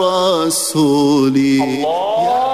رسولي. الله.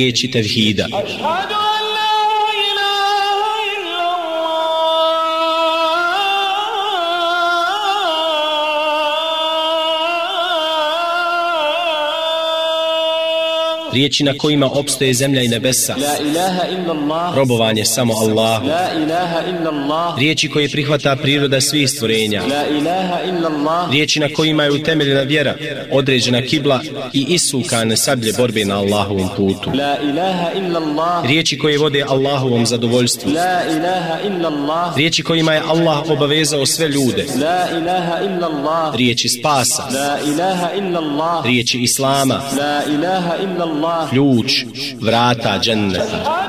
Riječi tevhida. Riječi na kojima opstoje zemlja i nebesa. Robovanje samo Allah riječi koje prihvata priroda svih stvorenja. Riječi na kojima je utemeljena vjera određena kibla i isukane sablje borbe na Allahovom putu. Riječi koje vode Allahovom zadovoljstvu. Riječi kojima je Allah obavezao sve ljude. Riječi spasa. Riječi Islama ključ vrata dženneta.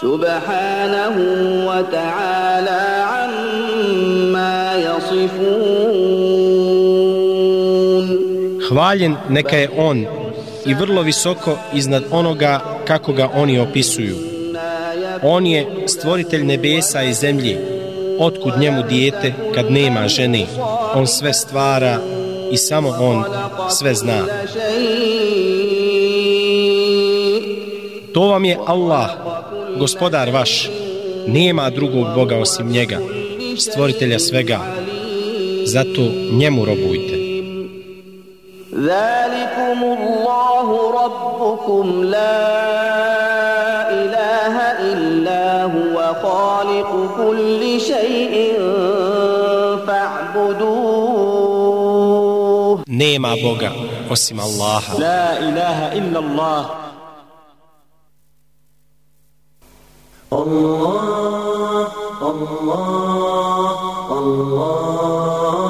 Subhanahu wa ta'ala amma yasifun Hvaljen neka je on i vrlo visoko iznad onoga kako ga oni opisuju. On je stvoritelj nebesa i zemlje. Otkud njemu dijete kad nema žene? On sve stvara i samo on sve zna. To vam je Allah, gospodar vaš. Nema drugog Boga osim njega, stvoritelja svega. Zato njemu robujte. Zalikum Allahu rabbukum خالق كل شيء فاعبدوه. نعم نيما بوغا اسم الله. لا إله إلا الله. الله الله الله.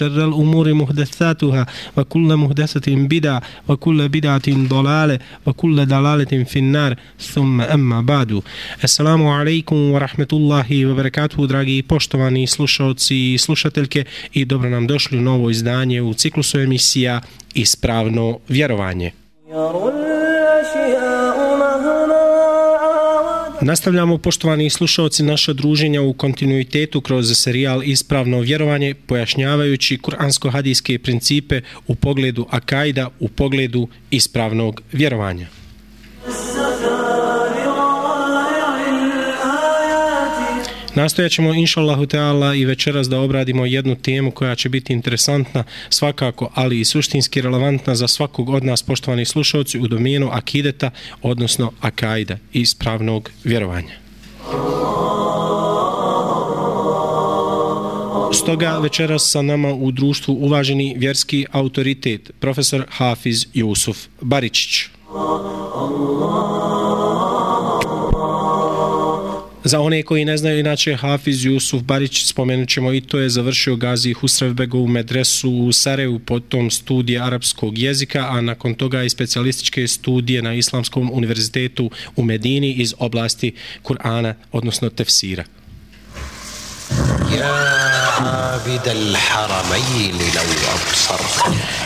الأمور محدثاتها وكل محدثة بدع وكل بدعة ضلالة وكل دلالة في النار ثم أما بعد السلام عليكم ورحمة الله وبركاته dragi poštovani slušalci i slušateljke i dobro nam došli u novo izdanje u ciklusu emisija Ispravno vjerovanje. Nastavljamo, poštovani slušalci, naša druženja u kontinuitetu kroz serijal Ispravno vjerovanje, pojašnjavajući kuransko-hadijske principe u pogledu akajda, u pogledu ispravnog vjerovanja. Nastojat ćemo, inša Teala, i večeras da obradimo jednu temu koja će biti interesantna svakako, ali i suštinski relevantna za svakog od nas, poštovani slušalci, u domenu akideta, odnosno akajda, ispravnog vjerovanja. Stoga večeras sa nama u društvu uvaženi vjerski autoritet, profesor Hafiz Jusuf Baričić. Za one koji ne znaju, inače Hafiz Jusuf Barić, spomenut ćemo i to je završio Gazi Husrevbegovu medresu u Sarajevu, potom studije arapskog jezika, a nakon toga i specijalističke studije na Islamskom univerzitetu u Medini iz oblasti Kur'ana, odnosno tefsira.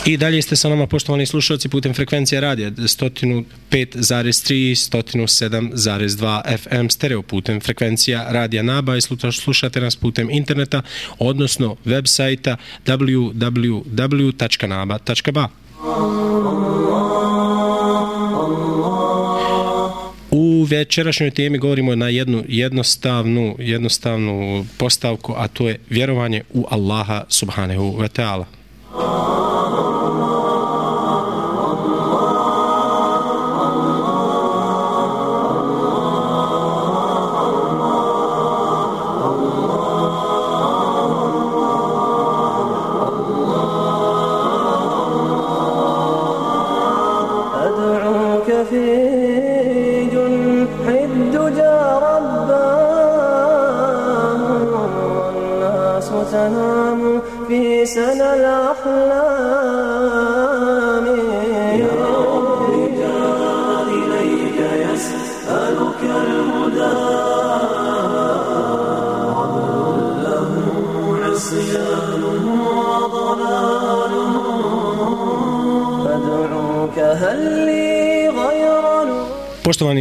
I dalje ste sa nama poštovani slušalci putem frekvencije radija 105,3 107,2 FM stereo putem frekvencija radija Naba i slušate nas putem interneta odnosno web sajta www.naba.ba večerašnjoj temi govorimo na jednu jednostavnu, jednostavnu postavku, a to je vjerovanje u Allaha subhanahu wa ta'ala.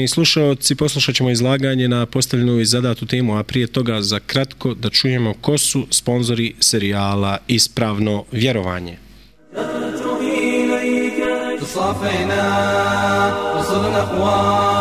Poštovani slušalci, poslušat ćemo izlaganje na postavljenu i zadatu temu, a prije toga za kratko da čujemo ko su sponzori serijala Ispravno vjerovanje.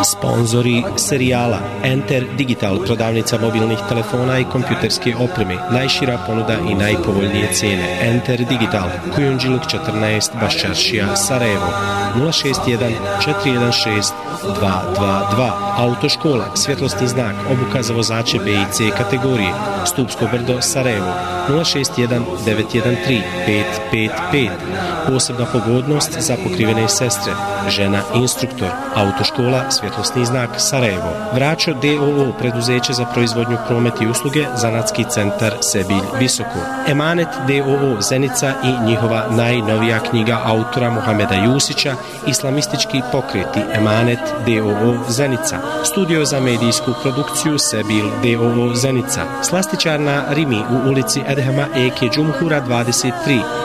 Sponzori serijala Enter Digital, prodavnica mobilnih telefona i kompjuterske opreme, najšira ponuda i najpovoljnije cijene. Enter Digital, Kujundžiluk 14, Baščaršija, Sarajevo, 061 416 222. Autoškola, svjetlosni znak, obuka za vozače B i C kategorije, Stupsko brdo, Sarajevo, 061 913 555. Posebna pogodnost za pokrivene sestre, žena instruktor, autoškola, svjetlosni znak, Sarajevo. Vraćo DOO, preduzeće za proizvodnju promet i usluge, Zanatski centar Sebilj Visoko. Emanet DOO, Zenica i njihova najnovija knjiga autora Mohameda Jusića, Islamistički pokreti Emanet DOO Zenica. Studio za medijsku produkciju Sebil DOO Zenica. Slastičarna Rimi u ulici Edhema Eke Džumhura 23.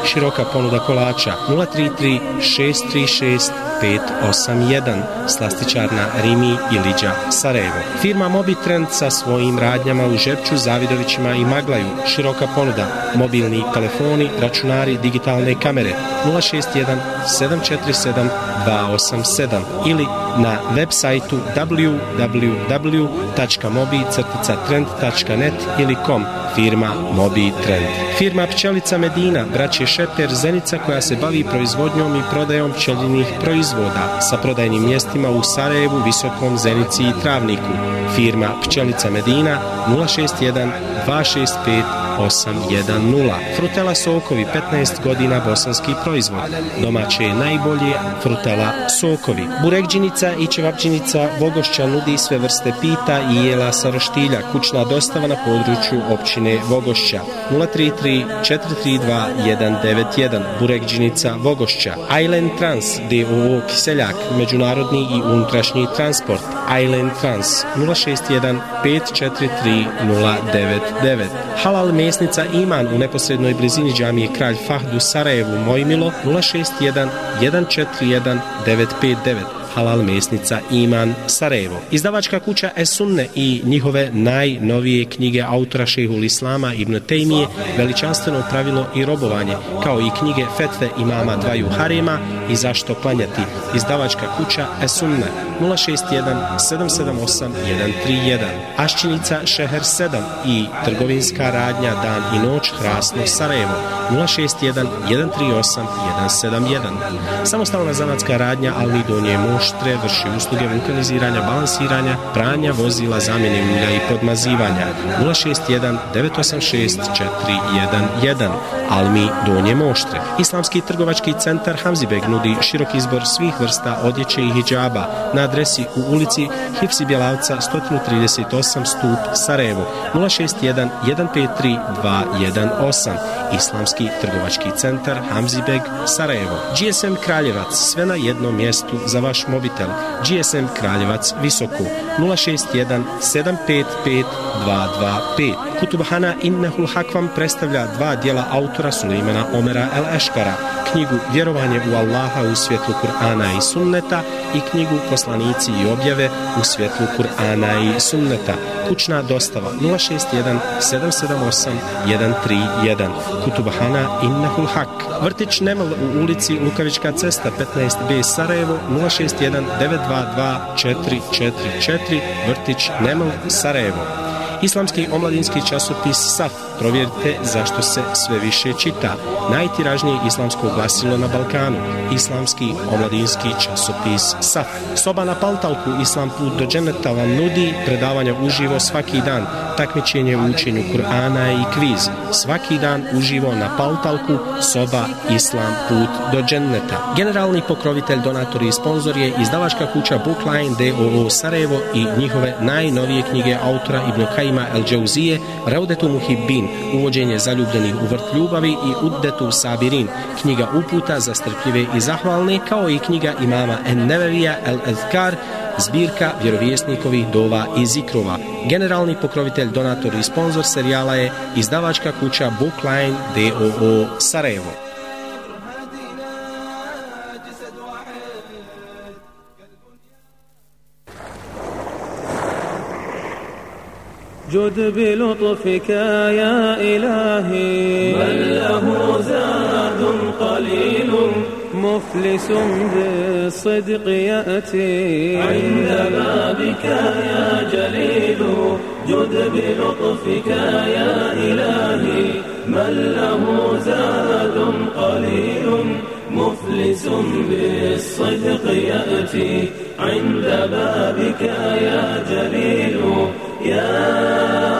Široka ponuda kolača 033 636 581 Slastičarna Rimi i Liđa Sarajevo. Firma Mobitrend sa svojim radnjama u Žepču, Zavidovićima i Maglaju. Široka ponuda, mobilni telefoni, računari, digitalne kamere 061 747 287 ili na web sajtu www.mobi-trend.net ili com firma Mobi Trend. Firma Pčelica Medina, braće Šeper Zenica koja se bavi proizvodnjom i prodajom pčelinih proizvoda sa prodajnim mjestima u Sarajevu, Visokom, Zenici i Travniku. Firma Pčelica Medina 061 265 810. Frutela Sokovi, 15 godina bosanski proizvod. Domaće je najbolje Frutela Sokovi. Burekđinica i Čevapđinica Vogošća nudi sve vrste pita i jela sa roštilja. Kućna dostava na području općine Vogošća. 033 432 191. Burekđinica Vogošća. Island Trans, DOO Kiseljak, međunarodni i unutrašnji transport. Island Trans, 061 543 099. Halal mesnica Iman u neposrednoj blizini džamije Kralj Fahd u Sarajevu Mojmilo 061 141 959 Halal mesnica Iman Sarajevo. Izdavačka kuća Esunne i njihove najnovije knjige autora šehul Islama Ibn Tejmije, veličanstveno pravilo i robovanje, kao i knjige Fetve imama dvaju harema i zašto klanjati. Izdavačka kuća Esunne 061 778 131. Aščinica Šeher 7 i trgovinska radnja Dan i noć Hrasno Sarajevo 061 138 171. Samostalna zanatska radnja Ali Donje Moštre vrši usluge vulkaniziranja, balansiranja, pranja vozila, zamjene ulja i podmazivanja 061 986 411. Almi Donje Moštre. Islamski trgovački centar Hamzibeg nudi širok izbor svih vrsta odjeće i hijjaba na adresi u ulici Hipsi Bjelavca 138 stup Sarajevo 061 153 218. Islamski trgovački centar Hamzibeg Sarajevo. GSM Kraljevac sve na jednom mjestu za vaš mobitel. GSM Kraljevac Visoko 061 755 225. Kutubhana Innehul Hakvam predstavlja dva dijela autora Suleimana Omera El Eškara, knjigu Vjerovanje u Allaha u svjetlu Kur'ana i Sunneta i knjigu Poslanici i objave u svjetlu Kur'ana i Sunneta. Kućna dostava 061 778 131. Kutubahana Innahul Hak. Vrtić Nemel u ulici Lukavička cesta 15B Sarajevo 061 922 444. Vrtić Nemel Sarajevo. Islamski omladinski časopis SAF. Provjerite zašto se sve više čita. Najtiražnije islamsko glasilo na Balkanu. Islamski omladinski časopis SAF. Soba na Paltalku Islam put do dženeta vam nudi predavanja uživo svaki dan. Takmičenje u učenju Kur'ana i kviz. Svaki dan uživo na Paltalku Soba Islam put do dženeta. Generalni pokrovitelj, donator i sponsor je izdavačka kuća Bookline DOO Sarajevo i njihove najnovije knjige autora Ibn Kajima El Džauzije, Raudetu Muhibbin, uvođenje zaljubljenih u vrt ljubavi i Uddetu Sabirin, knjiga uputa za strpljive i zahvalne, kao i knjiga imama En Nevevija El Ezkar, zbirka vjerovjesnikovih dova i zikrova. Generalni pokrovitelj, donator i sponsor serijala je izdavačka kuća Bookline DOO Sarajevo. جد بلطفك يا إلهي. من له زاد قليل. مفلس بالصدق يأتي. عند بابك يا جليل. جد بلطفك يا إلهي. من له زاد قليل. مفلس بالصدق يأتي. عند بابك يا جليل. يا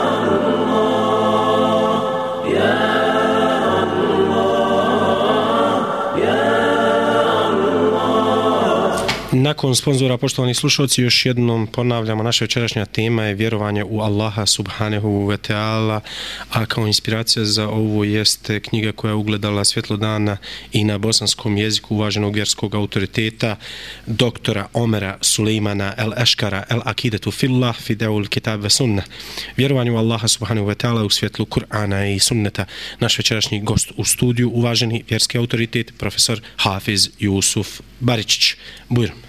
Nakon sponzora, poštovani slušalci, još jednom ponavljamo, naša večerašnja tema je vjerovanje u Allaha subhanahu wa ta'ala, a kao inspiracija za ovo jeste knjiga koja je ugledala svjetlo dana i na bosanskom jeziku uvaženog vjerskog autoriteta doktora Omera Sulejmana El Eškara El Akidetu Fillah Fideul Kitab ve Sunna. Vjerovanje u Allaha subhanehu ve teala u svjetlu Kur'ana i Sunneta. Naš večerašnji gost u studiju, uvaženi vjerski autoritet, profesor Hafiz Jusuf Baričić. Bujrom.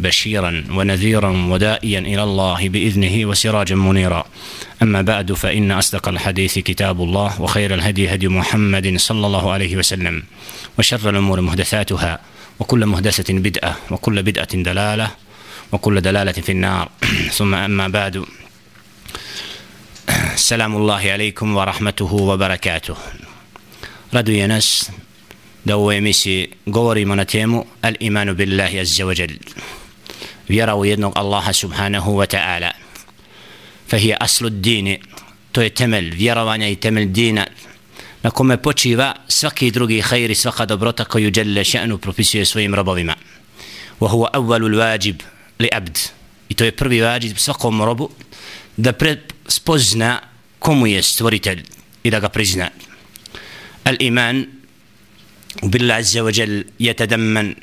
بشيرا ونذيرا ودائيا إلى الله بإذنه وسراجا منيرا. أما بعد فإن أصدق الحديث كتاب الله وخير الهدي هدي محمد صلى الله عليه وسلم وشر الأمور محدثاتها وكل محدثة بدعة وكل بدعة دلالة وكل دلالة في النار ثم أما بعد سلام الله عليكم ورحمته وبركاته. ردو ينس دو ميسي قوري الإيمان بالله عز وجل vjera u jednog Allaha subhanahu wa ta'ala fahije aslu dini to je temelj vjerovanja i temelj dina na kome počiva svaki drugi hajri svaka dobrota koju Jelle še'nu propisuje svojim robovima wa huwa awwalu l-wajib li abd i to je prvi vađib svakom robu da spozna komu je stvoritelj i da ga prizna الإيمان بالله عز وجل يتدمن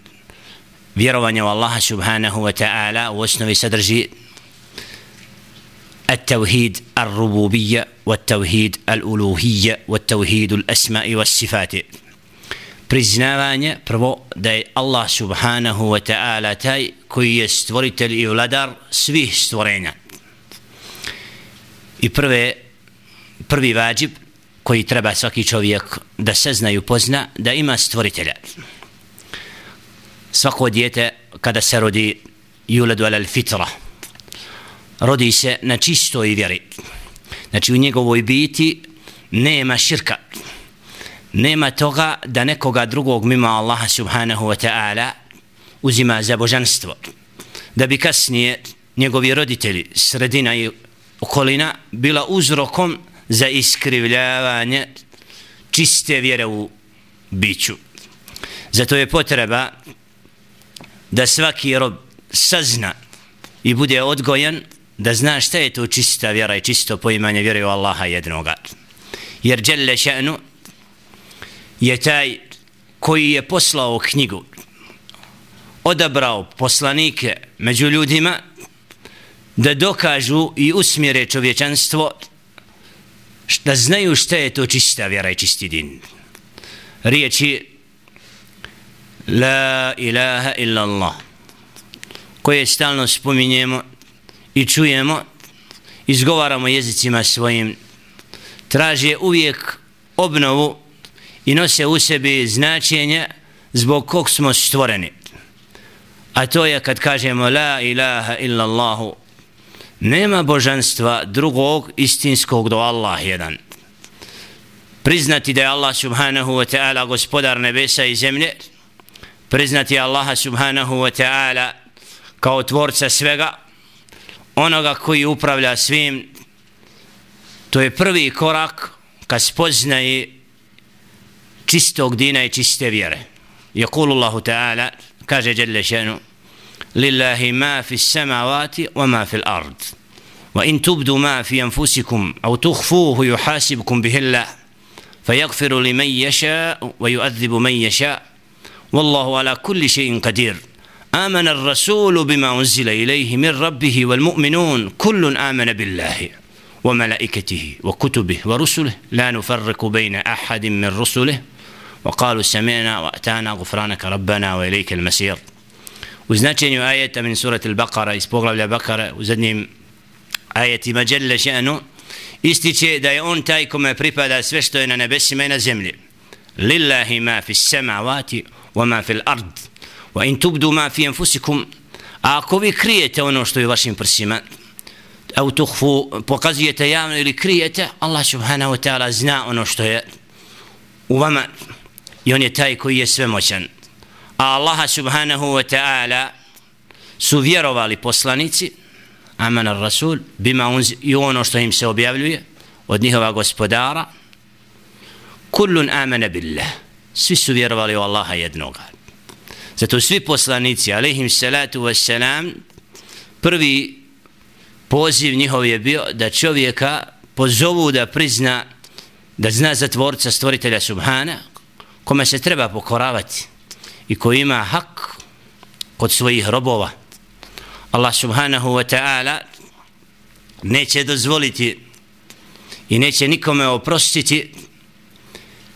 vjerovanje u Allaha subhanahu wa ta'ala u osnovi sadrži التوحيد الربوبية والتوحيد الألوهية والتوحيد الأسماء والصفات priznavanje prvo da je Allah subhanahu wa ta'ala taj koji je stvoritelj i vladar svih stvorenja i prve prvi vađib koji treba svaki čovjek da se zna i upozna da ima stvoritelja svako dijete kada se rodi juledu alal fitra. Rodi se na čistoj vjeri. Znači u njegovoj biti nema širka. Nema toga da nekoga drugog mimo Allaha subhanahu wa ta'ala uzima za božanstvo. Da bi kasnije njegovi roditelji sredina i okolina bila uzrokom za iskrivljavanje čiste vjere u biću. Zato je potreba da svaki rob sazna i bude odgojen da zna šta je to čista vjera i čisto poimanje vjere u Allaha jednoga. Jer Đelle še'nu je taj koji je poslao knjigu odabrao poslanike među ljudima da dokažu i usmjere čovječanstvo da znaju šta je to čista vjera i čisti din. Riječi La ilaha illa Allah koje stalno spominjemo i čujemo izgovaramo jezicima svojim traže uvijek obnovu i nose u sebi značenje zbog kog smo stvoreni. A to je kad kažemo la ilaha illa Allahu nema božanstva drugog istinskog do Allah jedan. Priznati da je Allah subhanahu wa ta'ala gospodar nebesa i zemlje priznati Allaha subhanahu wa ta'ala kao tvorca svega onoga koji upravlja svim to je prvi korak ka spoznaje čistog dina i čiste vjere يقول الله تعالى كاجة جل شأنه لله ما في السماوات وما في الأرض وإن تبدوا ما في أنفسكم أو تخفوه يحاسبكم به الله فيغفر لمن يشاء ويؤذب من يشاء والله على كل شيء قدير. آمن الرسول بما أنزل إليه من ربه والمؤمنون كل آمن بالله وملائكته وكتبه ورسله. لا نفرق بين أحد من رسله. وقالوا سمعنا وأتانا غفرانك ربنا وإليك المسير. وزناتين آية من سورة البقرة إسبوغلا البقرة وزدني آية مجل شأنه ističe da je on taj kome pripada. lillahi ma fi samawati wa ma fi ard wa in tubdu ma fi anfusikum. Aqwi krijete ono što je u vašim prsima au tukhfu pokazujete javno ili krijete Allah subhanahu wa ta'ala zna ono što je u vama i on je taj koji je sve moćan a Allah subhanahu wa ta'ala su vjerovali poslanici amana ar-rasul bima unzi ono što im se objavljuje od njihova gospodara kullun amana billah svi su vjerovali u Allaha jednoga. Zato svi poslanici, alaihim salatu wassalam, prvi poziv njihov je bio da čovjeka pozovu da prizna da zna za tvorca stvoritelja Subhana kome se treba pokoravati i koji ima hak kod svojih robova. Allah subhanahu wa ta'ala neće dozvoliti i neće nikome oprostiti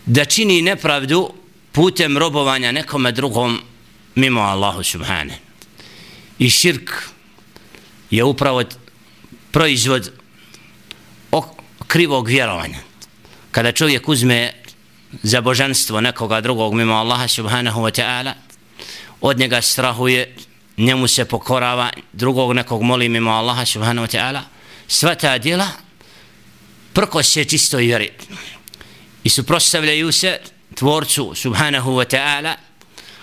da čini nepravdu putem robovanja nekome drugom mimo Allahu subhane. I širk je upravo proizvod krivog vjerovanja. Kada čovjek uzme za božanstvo nekoga drugog mimo Allaha subhanahu wa ta'ala, od njega strahuje, njemu se pokorava, drugog nekog moli mimo Allaha subhanahu wa ta'ala, sva ta djela prko se čistoj vjeri i suprostavljaju se tvorcu subhanahu wa ta'ala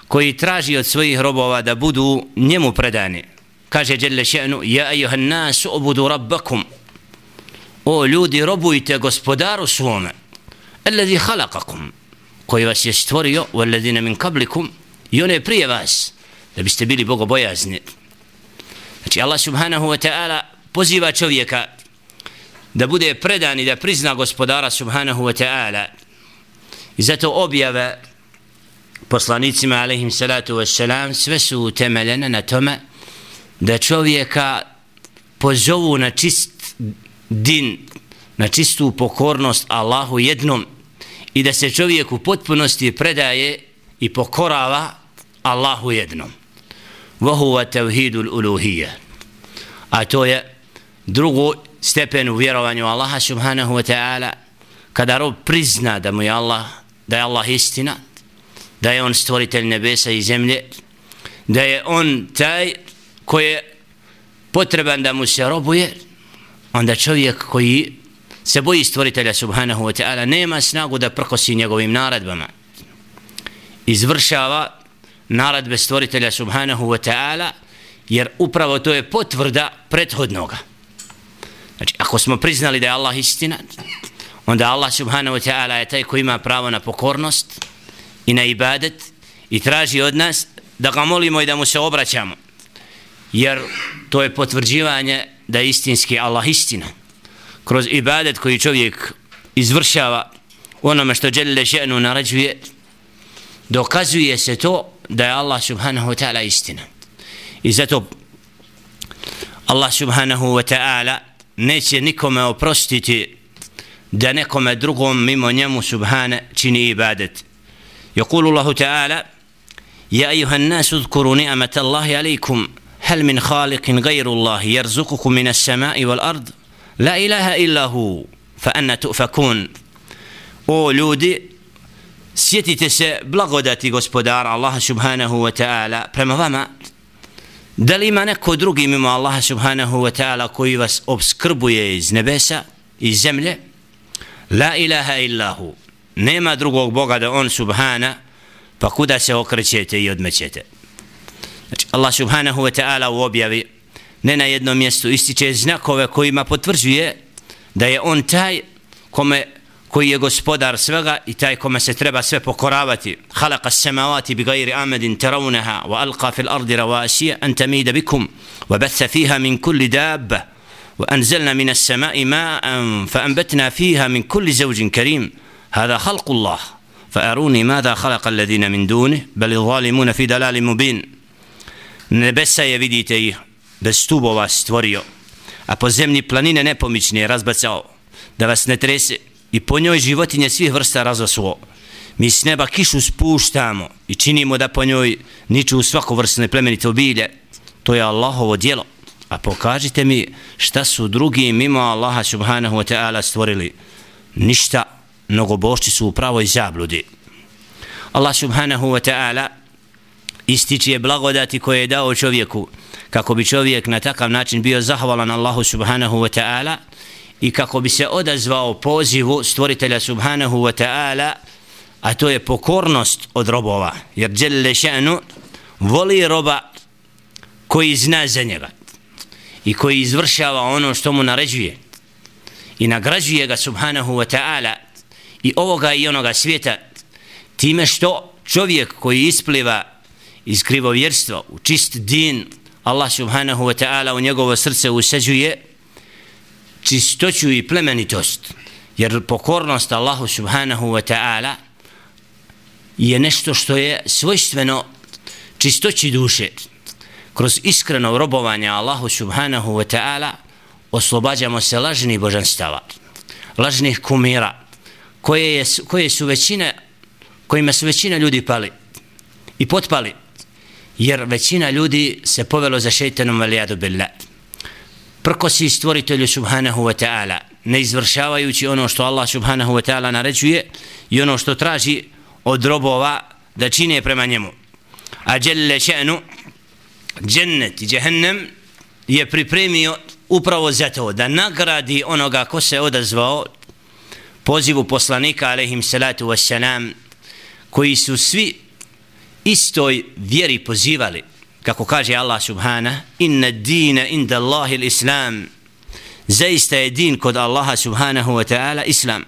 koji traži od svojih robova da budu njemu predani. Kaže Jelle še'nu ja ejuhan nas obudu rabbakum. O ljudi robujte gospodaru svome alladhi halakakum koji vas je stvorio u alladhina min kablikum i one prije vas da biste bili bogobojazni. Znači Allah subhanahu wa ta'ala poziva čovjeka da bude predan i da prizna gospodara subhanahu wa ta'ala I zato objave poslanicima alaihim salatu wassalam sve su utemeljene na tome da čovjeka pozovu na čist din, na čistu pokornost Allahu jednom i da se čovjek u potpunosti predaje i pokorava Allahu jednom. Vohuva tevhidul uluhije. A to je drugo stepen u vjerovanju Allaha subhanahu wa ta'ala kada rob prizna da mu je Allah da je Allah istina da je on stvoritelj nebesa i zemlje da je on taj koji je potreban da mu se robuje onda čovjek koji se boji stvoritelja subhanahu wa ta'ala nema snagu da prkosi njegovim naredbama izvršava naredbe stvoritelja subhanahu wa ta'ala jer upravo to je potvrda prethodnoga znači ako smo priznali da je Allah istina onda Allah subhanahu wa ta'ala je taj koji ima pravo na pokornost i na ibadet i traži od nas da ga molimo i da mu se obraćamo. Jer to je potvrđivanje da je istinski Allah istina. Kroz ibadet koji čovjek izvršava onome što Đelle ženu narađuje, dokazuje se to da je Allah subhanahu wa ta'ala istina. I zato Allah subhanahu wa ta'ala neće nikome oprostiti da nekome drugom mimo njemu subhane čini ibadet يقول الله تعالى يا أيها الناس اذكروا نعمة الله عليكم هل من خالق غير الله يرزقكم من السماء والأرض لا إله إلا هو فأنا تؤفكون O ljudi, sjetite se blagodati gospodara Allaha subhanahu wa ta'ala prema vama. Da li ima neko drugi mimo Allaha subhanahu wa ta'ala koji vas obskrbuje iz nebesa, iz zemlje? La ilaha illahu. Nema drugog Boga da on subhana, pa kuda se okrećete i odmećete. Znači, Allah subhanahu wa ta'ala u objavi ne na jednom mjestu ističe znakove kojima potvrđuje da je on taj kome koji je gospodar svega i taj kome se treba sve pokoravati khalaqa samawati bi gajri amadin tarawnaha wa alqa fil ardi rawasiya an tamida bikum wa batha fiha min kulli dabba wa anzalna min as-sama'i ma'an fa anbatna fiha min kulli zawjin karim هذا خلق الله فأروني ماذا خلق الذين من دونه بل الظالمون في مبين nebesa je vidite ih bez stubova stvorio a po zemlji planine nepomične razbacao da vas ne trese i po njoj životinje svih vrsta razasuo mi s neba kišu spuštamo i činimo da po njoj niču svako vrstne plemenite obilje. To je Allahovo dijelo a pokažite mi šta su drugi mimo Allaha subhanahu wa ta'ala stvorili. Ništa. Mnogobošći su u pravoj zabludi. Allah subhanahu wa ta'ala ističe blagodati koje je dao čovjeku kako bi čovjek na takav način bio zahvalan Allahu subhanahu wa ta'ala i kako bi se odazvao pozivu stvoritelja subhanahu wa ta'ala a to je pokornost od robova. Jer Jelle še'nu voli roba koji zna za njega i koji izvršava ono što mu naređuje. I nagrađuje ga subhanahu wa ta'ala i ovoga i onoga svijeta time što čovjek koji ispliva iz krivovjerstva u čist din Allah subhanahu wa ta'ala u njegovo srce usađuje čistoću i plemenitost jer pokornost Allahu subhanahu wa ta'ala je nešto što je svojstveno čistoći duše. Kroz iskreno robovanje Allahu subhanahu wa ta'ala oslobađamo se lažnih božanstava lažnih kumira koje, je, koje su većine kojima su većina ljudi pali i potpali jer većina ljudi se povelo za šeitanom valijadu billah prkosi stvoritelju subhanahu wa ta'ala ne izvršavajući ono što Allah subhanahu wa ta'ala naređuje i ono što traži od robova da čine prema njemu. A djelle še'nu džennet i džehennem je pripremio upravo zato da nagradi onoga ko se odazvao pozivu poslanika alaihim salatu wassalam koji su svi istoj vjeri pozivali. Kako kaže Allah subhana inna dina inda Allahi l'islam. Zaista je din kod Allaha subhanahu wa ta'ala islam.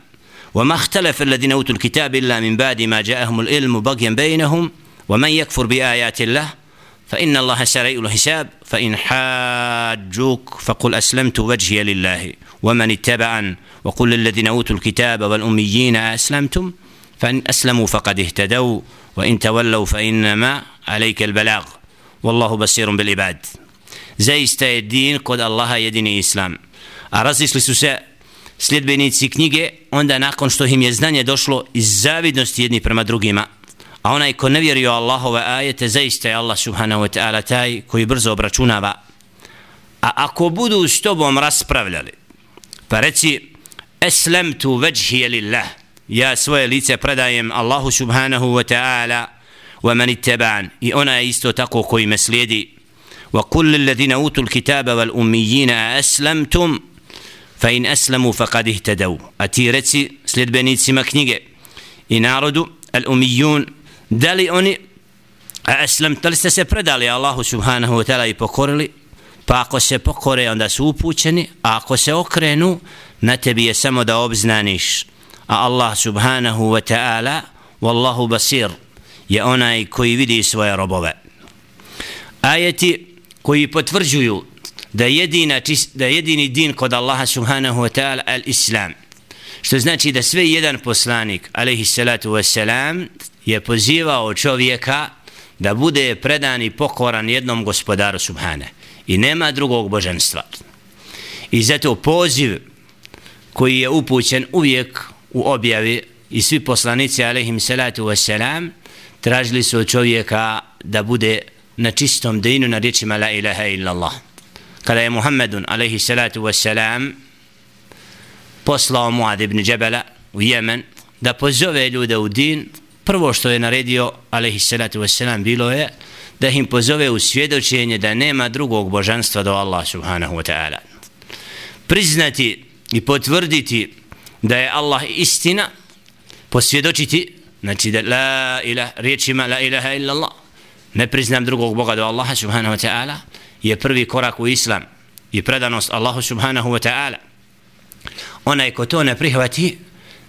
وما اختلف الذين اوتوا الكتاب الا من بعد ما جاءهم العلم بغيا بينهم ومن يكفر بايات الله فان الله سريع الحساب فان حاجوك فقل اسلمت وجهي لله ومن اتبعن وقل للذين اوتوا الكتاب والاميين اسلمتم فإن أسلموا فقد اهتدوا وإن تولوا فإنما عليك البلاغ Wallahu basirun bil ibad. Zaista je din kod Allaha jedini islam. A razisli su se sljedbenici knjige, onda nakon što im je znanje došlo iz zavidnosti jedni prema drugima. A onaj ko ne vjeruje Allahove ajete, zaista je Allah subhanahu wa ta'ala taj koji brzo obračunava. A ako budu s tobom raspravljali, pa reci, eslem tu veđhije lillah, ja svoje lice predajem Allahu subhanahu wa ta'ala, wa man itteban, i ona je isto tako koji me slijedi, وقل للذين أوتوا الكتاب والأميين أسلمتم فإن أسلموا فقد اهتدوا أتيرتي سلد بنيتي مكنيجة إناردو الأميون دالي أني أسلمت لست se predali Allahu subhanahu wa ta'ala i pokorili pa ako se pokore onda su upućeni a ako se okrenu na tebi je samo da obznaniš a Allah subhanahu wa ta'ala wallahu basir je onaj koji vidi svoje robove. Ajeti koji potvrđuju da jedina da jedini din kod Allaha subhanahu wa ta'ala al-islam što znači da sve jedan poslanik alejhi salatu vesselam je pozivao čovjeka da bude predan i pokoran jednom gospodaru subhane i nema drugog božanstva. I zato poziv koji je upućen uvijek u objavi i svi poslanici alejhi salatu vesselam tražili su od čovjeka da bude na čistom dinu na riječima la ilaha illallah. Kada je Muhammedun alaihi salatu wassalam poslao Muad ibn Džebela u Jemen da pozove ljude u din prvo što je naredio alaihi salatu wassalam bilo je da im pozove u svjedočenje da nema drugog božanstva do Allah subhanahu wa ta'ala. Priznati i potvrditi da je Allah istina posvjedočiti znači da la ilaha riječima la ilaha illallah. Ne priznam drugog Boga do Allaha subhanahu wa ta'ala. Je prvi korak u islam i predanost Allahu subhanahu wa ta'ala. Onaj ko to ne prihvati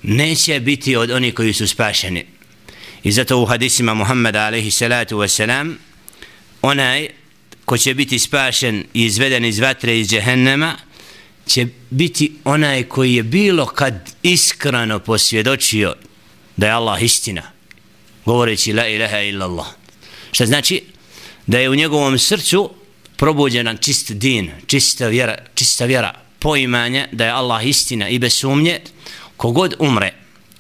neće biti od onih koji su spašeni. I zato u hadisima Muhammeda alaihi salatu wa salam onaj ko će biti spašen i izveden iz vatre iz džehennema će biti onaj koji je bilo kad iskreno posvjedočio da je Allah istina govoreći la ilaha illa Allah znači da je u njegovom srcu probuđena čist din, čista vjera, čista vjera, poimanje da je Allah istina i bez sumnje, kogod umre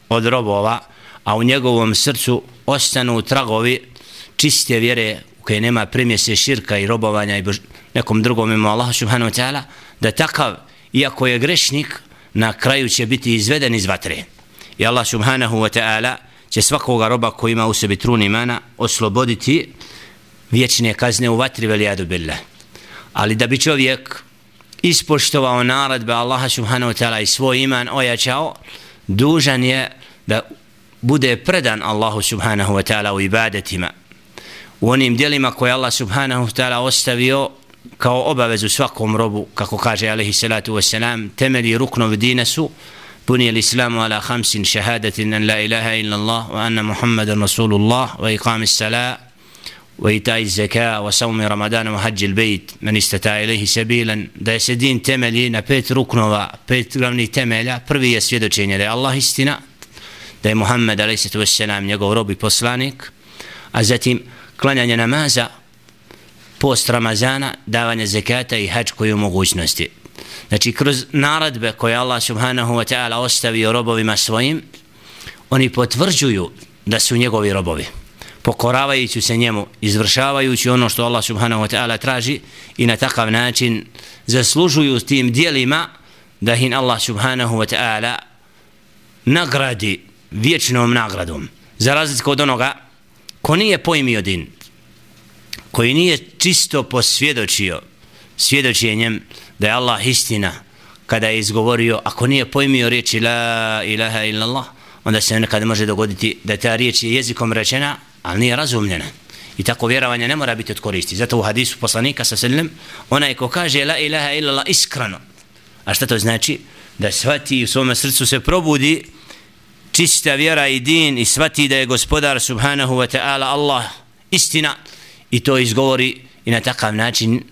od robova, a u njegovom srcu ostanu tragovi čiste vjere u kojoj nema primjese širka i robovanja i nekom drugom ima Allah subhanahu wa ta'ala, da takav, iako je grešnik, na kraju će biti izveden iz vatre. I Allah subhanahu wa ta'ala će svakoga roba koji ima u sebi trun imana osloboditi vječne kazne u vatri velijadu billah. Ali da bi čovjek ispoštovao naradbe Allaha subhanahu wa ta'ala i svoj iman ojačao, dužan je da bude predan Allahu subhanahu wa ta'ala u ibadetima. U onim dijelima koje Allah subhanahu wa ta'ala ostavio kao obavezu svakom robu, kako kaže alaihi salatu wa temeli ruknovi dina su بني الإسلام على خمس شهادة أن لا إله إلا الله وأن محمد رسول الله وإقام الصلاة وإيتاء الزكاة وصوم رمضان وحج البيت من استطاع إليه سبيلا da je se din temelji na pet ruknova, pet glavnih temelja. Prvi je svjedočenje da je Allah istina, da je Muhammed a.s. njegov rob i poslanik, a zatim klanjanje namaza, post Ramazana, davanje zekata i hač koju mogućnosti. Znači, kroz naradbe koje Allah subhanahu wa ta'ala ostavio robovima svojim, oni potvrđuju da su njegovi robovi, pokoravajući se njemu, izvršavajući ono što Allah subhanahu wa ta'ala traži i na takav način zaslužuju tim dijelima da hin Allah subhanahu wa ta'ala nagradi vječnom nagradom. Za razliku od onoga ko nije pojmio din, koji nije čisto posvjedočio svjedočenjem da je Allah istina kada je izgovorio, ako nije pojmio riječi la ilaha illallah, onda se nekada može dogoditi da ta riječ je jezikom rečena, ali nije razumljena. I tako vjerovanje ne mora biti od koristi. Zato u hadisu poslanika sa selem, onaj ko kaže la ilaha illallah iskreno. A šta to znači? Da svati u svom srcu se probudi čista vjera i din i svati da je gospodar subhanahu wa ta'ala Allah istina i to izgovori i na takav način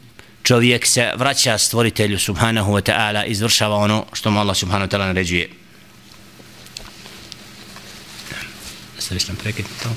čovjek se vraća stvoritelju subhanahu wa ta'ala izvršava ono što mu Allah subhanahu wa ta'ala naređuje Stavili sam prekid. Tamo,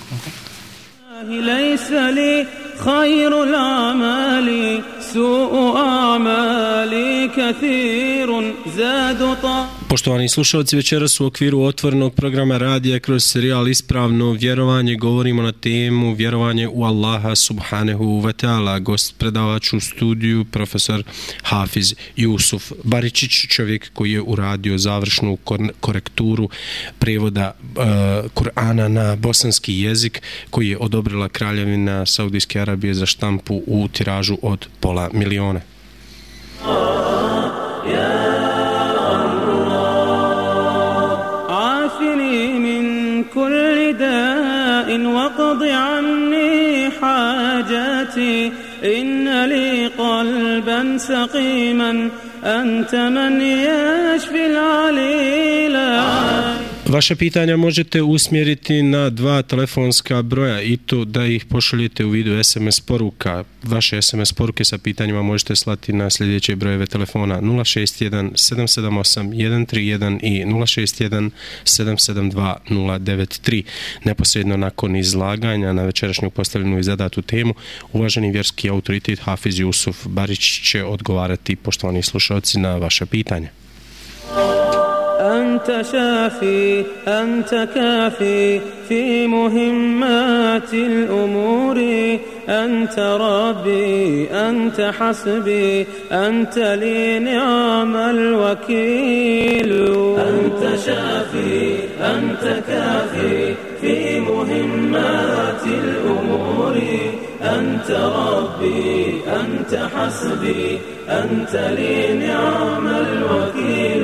ليس لي خير الأعمال سوء أعمالي كثير زاد طاعة Poštovani slušalci, večeras u okviru otvornog programa radija kroz serijal Ispravno vjerovanje govorimo na temu vjerovanje u Allaha subhanehu wa ta'ala. Gost predavač u studiju profesor Hafiz Jusuf Baričić, čovjek koji je uradio završnu korekturu prevoda uh, Kur'ana na bosanski jezik koji je odobrila kraljevina Saudijske Arabije za štampu u tiražu od pola miliona. Oh. داء واقض عني حاجاتي إن لي قلبا سقيما أنت من يشفي العليلا Vaše pitanja možete usmjeriti na dva telefonska broja i to da ih pošaljete u vidu SMS poruka. Vaše SMS poruke sa pitanjima možete slati na sljedeće brojeve telefona 061 778 131 i 061 772 093. Neposredno nakon izlaganja na večerašnju postavljenu i zadatu temu, uvaženi vjerski autoritet Hafiz Jusuf Barić će odgovarati poštovani slušalci na vaše pitanje. أنت شافي أنت كافي في مهمات الأمور. أنت ربي أنت حسبي أنت لي نعم الوكيل. أنت شافي أنت كافي في مهمات الأمور. أنت ربي أنت حسبي أنت لي نعم الوكيل.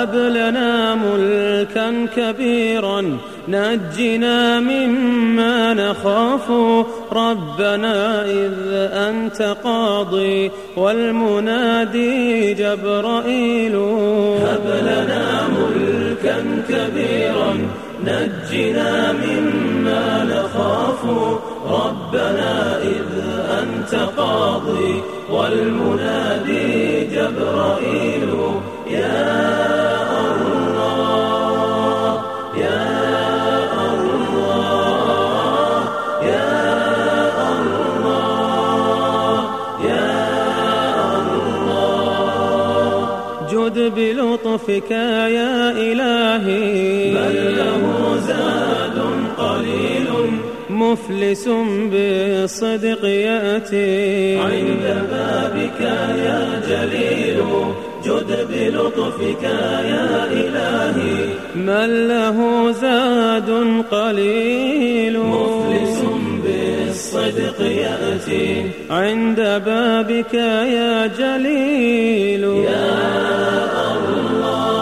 هب لنا ملكا كبيرا نجنا مما نخاف. ربنا إذ أنت قاضي والمنادي جبرائيل. هب لنا ملكا كبيرا نجنا مما نخاف. ربنا إذ أنت قاضي والمنادي جبرائيل. يا بلطفك يا إلهي. بل له زاد قليل مفلس بالصدق يأتي. عند بابك يا جليل جد بلطفك يا إلهي. من له زاد قليل. مفلس بالصدق يأتي عند بابك يا جليل. يا كن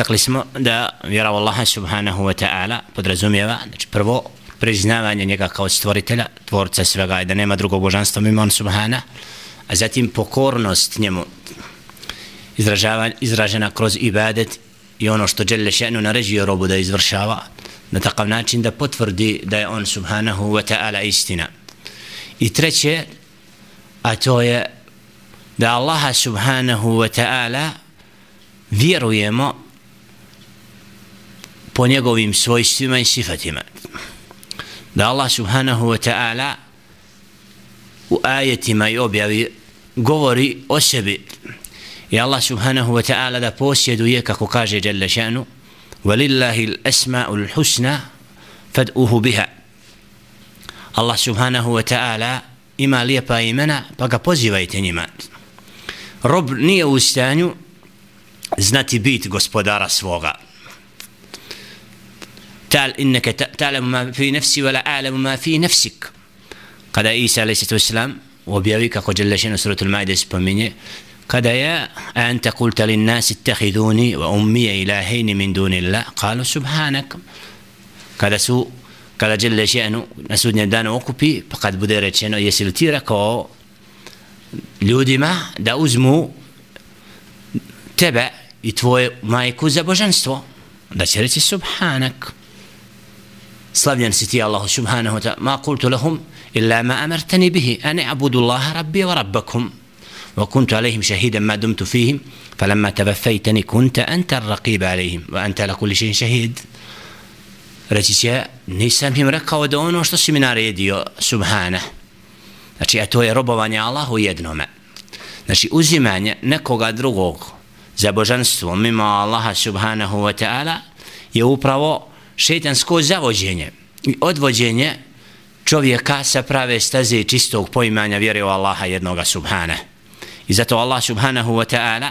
Istakli smo da vjera u Allaha subhanahu wa ta'ala podrazumijeva, znači prvo priznavanje njega kao stvoritelja, tvorca svega i da nema drugog božanstva mimo on subhana, a zatim pokornost njemu izražena kroz ibadet i ono što Đelle še'nu naređio robu da izvršava na takav način da potvrdi da je on subhanahu wa ta'ala istina. I treće, a to je da Allaha subhanahu wa ta'ala vjerujemo po njegovim svojstvima i sifatima. Da Allah subhanahu wa ta'ala u ajetima i objavi govori o sebi i Allah subhanahu wa ta'ala da posjeduje kako kaže Jalla šanu وَلِلَّهِ الْأَسْمَاءُ الْحُسْنَى fad'uhu biha Allah subhanahu wa ta'ala ima lijepa imena pa ga pozivajte njima rob nije u stanju znati bit gospodara svoga تعال إنك تعلم ما في نفسي ولا أعلم ما في نفسك. قد إيسى عليه الصلاة والسلام وبيويك قد جل سورة المائدة سبمينة قد يا أنت قلت للناس اتخذوني وأمي إلهين من دون الله؟ قالوا سبحانك. قد سوء قد جلشين نسود ندان وقبي فقد بدرت شين يسل تيرك ljudima da uzmu tebe i tvoje majku za božanstvo da će reći Slavljen si ti Allahu subhanahu wa ta'ala. Ma kultu lahum illa ma amartani bihi. Ane abudu Allaha rabbi wa rabbakum. وكنت عليهم شهيدا ما دمت فيهم فلما توفيتني كنت أنت الرقيب عليهم وأنت على كل شيء شهيد reći će, nisam im rekao da ono što si mi naredio, subhana. Znači, a to je robovanje Allahu jednome. Znači, uzimanje nekoga drugog za božanstvo mimo Allaha subhanahu wa ta'ala je upravo šetansko zavođenje i odvođenje čovjeka sa prave staze čistog poimanja vjere u Allaha jednoga subhana. I zato Allah subhanahu wa ta'ala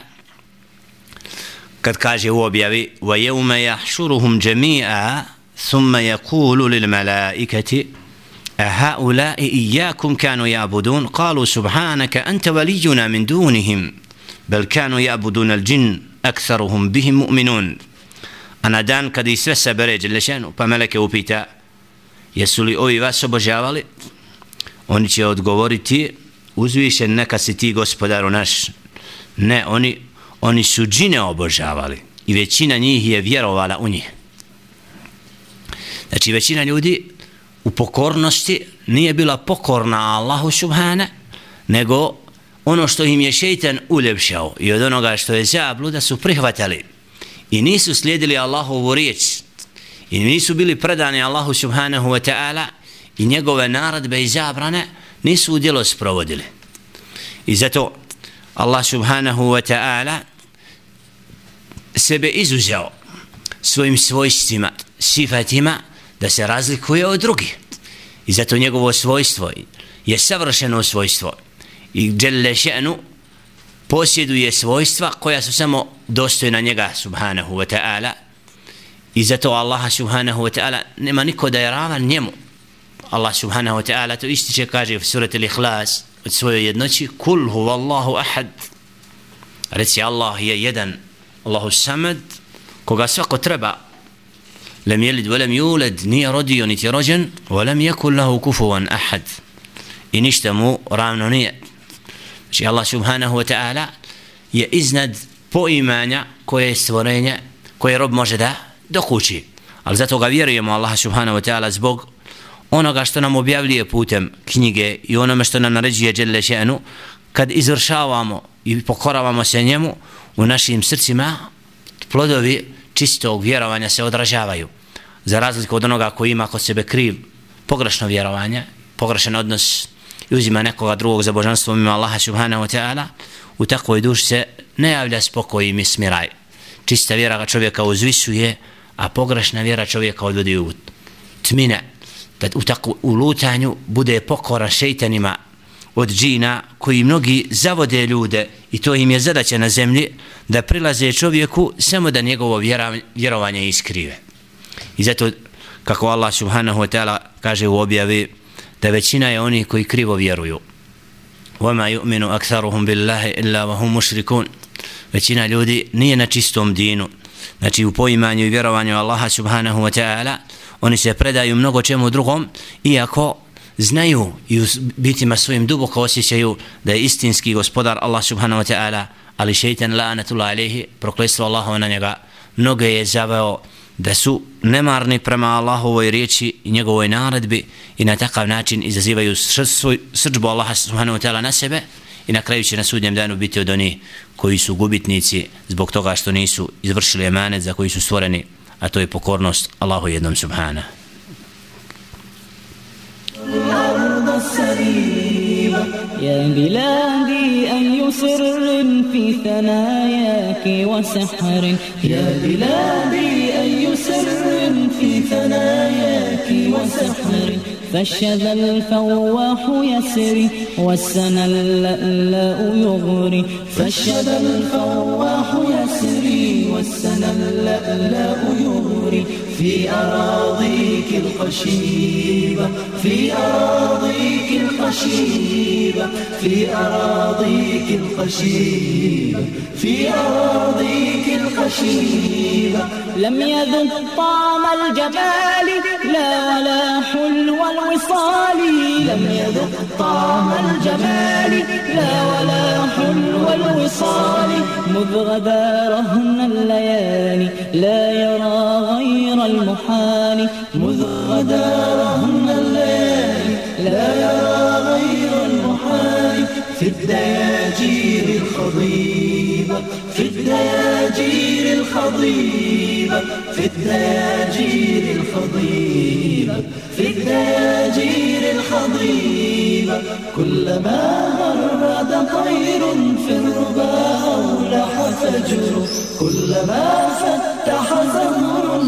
kad kaže u objavi وَيَوْمَ يَحْشُرُهُمْ جَمِيعًا ثم يقول للملائكة أهؤلاء إياكم كانوا يعبدون قالوا سبحانك أنت ولينا من دونهم بل كانوا يعبدون الجن أكثرهم بهم مؤمنون a na dan kada ih sve sabere Đelešenu, pa Meleke upita jesu li ovi vas obožavali? Oni će odgovoriti uzvišen neka si ti gospodaru naš. Ne, oni, oni su džine obožavali i većina njih je vjerovala u njih. Znači većina ljudi u pokornosti nije bila pokorna Allahu subhane, nego ono što im je šeitan uljepšao i od onoga što je zabluda su prihvatali i nisu slijedili Allahovu riječ i nisu bili predani Allahu subhanahu wa ta'ala i njegove naradbe i zabrane nisu u djelo sprovodili. I zato Allah subhanahu wa ta'ala sebe izuzeo svojim svojstvima, sifatima, da se razlikuje od drugih. I zato njegovo svojstvo je savršeno svojstvo. I Đelle še'nu posjeduje svojstva koja su samo dostojna njega subhanahu wa ta'ala. I zato Allaha subhanahu wa ta'ala nema niko da je ravan njemu. Allah subhanahu wa ta'ala to ističe kaže u surat ikhlas od svojoj jednoći kul huvallahu ahad. Reci Allah je jedan Allahu samad koga svako treba. Lem jelid velem julad nije rodio niti rođen velem jekul lahu kufuvan ahad. I ništa mu ravno nije. Znači Allah subhanahu wa ta'ala je iznad poimanja koje je stvorenje, koje rob može da dokući. Ali zato ga vjerujemo Allah subhanahu wa ta'ala zbog onoga što nam objavljuje putem knjige i onome što nam naređuje Đelle še'nu, kad izvršavamo i pokoravamo se njemu, u našim srcima plodovi čistog vjerovanja se odražavaju za razliku od onoga koji ima kod sebe kriv pogrešno vjerovanje, pogrešan odnos i uzima nekoga drugog za božanstvo mimo Allaha subhanahu wa ta'ala, u takvoj duši se ne javlja spokoj i smiraj. Čista vjera ga čovjeka uzvisuje, a pogrešna vjera čovjeka odvodi u tmine. Da u takvu u lutanju bude pokora šeitanima od džina koji mnogi zavode ljude i to im je zadaća na zemlji da prilaze čovjeku samo da njegovo vjerovanje iskrive. I zato kako Allah subhanahu wa ta'ala kaže u objavi da većina je oni koji krivo vjeruju. وَمَا يُؤْمِنُ أَكْثَرُهُمْ بِاللَّهِ إِلَّا وَهُمْ مُشْرِكُونَ Većina ljudi nije na čistom dinu. Znači u poimanju i vjerovanju Allaha subhanahu wa ta'ala oni se predaju mnogo čemu drugom iako znaju i u bitima svojim duboko osjećaju da je istinski gospodar Allah subhanahu wa ta'ala ali šeitan la'anatullah alihi proklestvo Allahova na njega mnoge je zaveo da su nemarni prema Allahovoj riječi i njegovoj naredbi i na takav način izazivaju srđbu Allaha subhanahu wa ta'ala na sebe i na kraju će na sudnjem danu biti od oni koji su gubitnici zbog toga što nisu izvršili emanet za koji su stvoreni a to je pokornost Allahu jednom subhana. يا بلادي أي سر في ثناياك وسحر. يا بلادي أي سر في ثناياك فالشذا الفواح يسري والسنا اللألاء يغري فالشذا الفواح يسري والسنا اللألاء يغري في أراضيك القشيبة في أراضيك القشيبة في أراضيك القشيبة في أراضيك القشيبة لم يذق طعم الجمال لا ولا حلو الوصال. لم يذق طعم الجمال لا ولا حلو الوصال. مذ غدا رهن الليالي لا يرى غير المحال مذ غدا رهن الليالي لا يرى غير المحال في الخضيبة في الدياجير الخضيبة في الدياجير الخضيبة في الدياجير الخضيبة كلما غرد طير في الربا أولح فجر كلما فتح زهر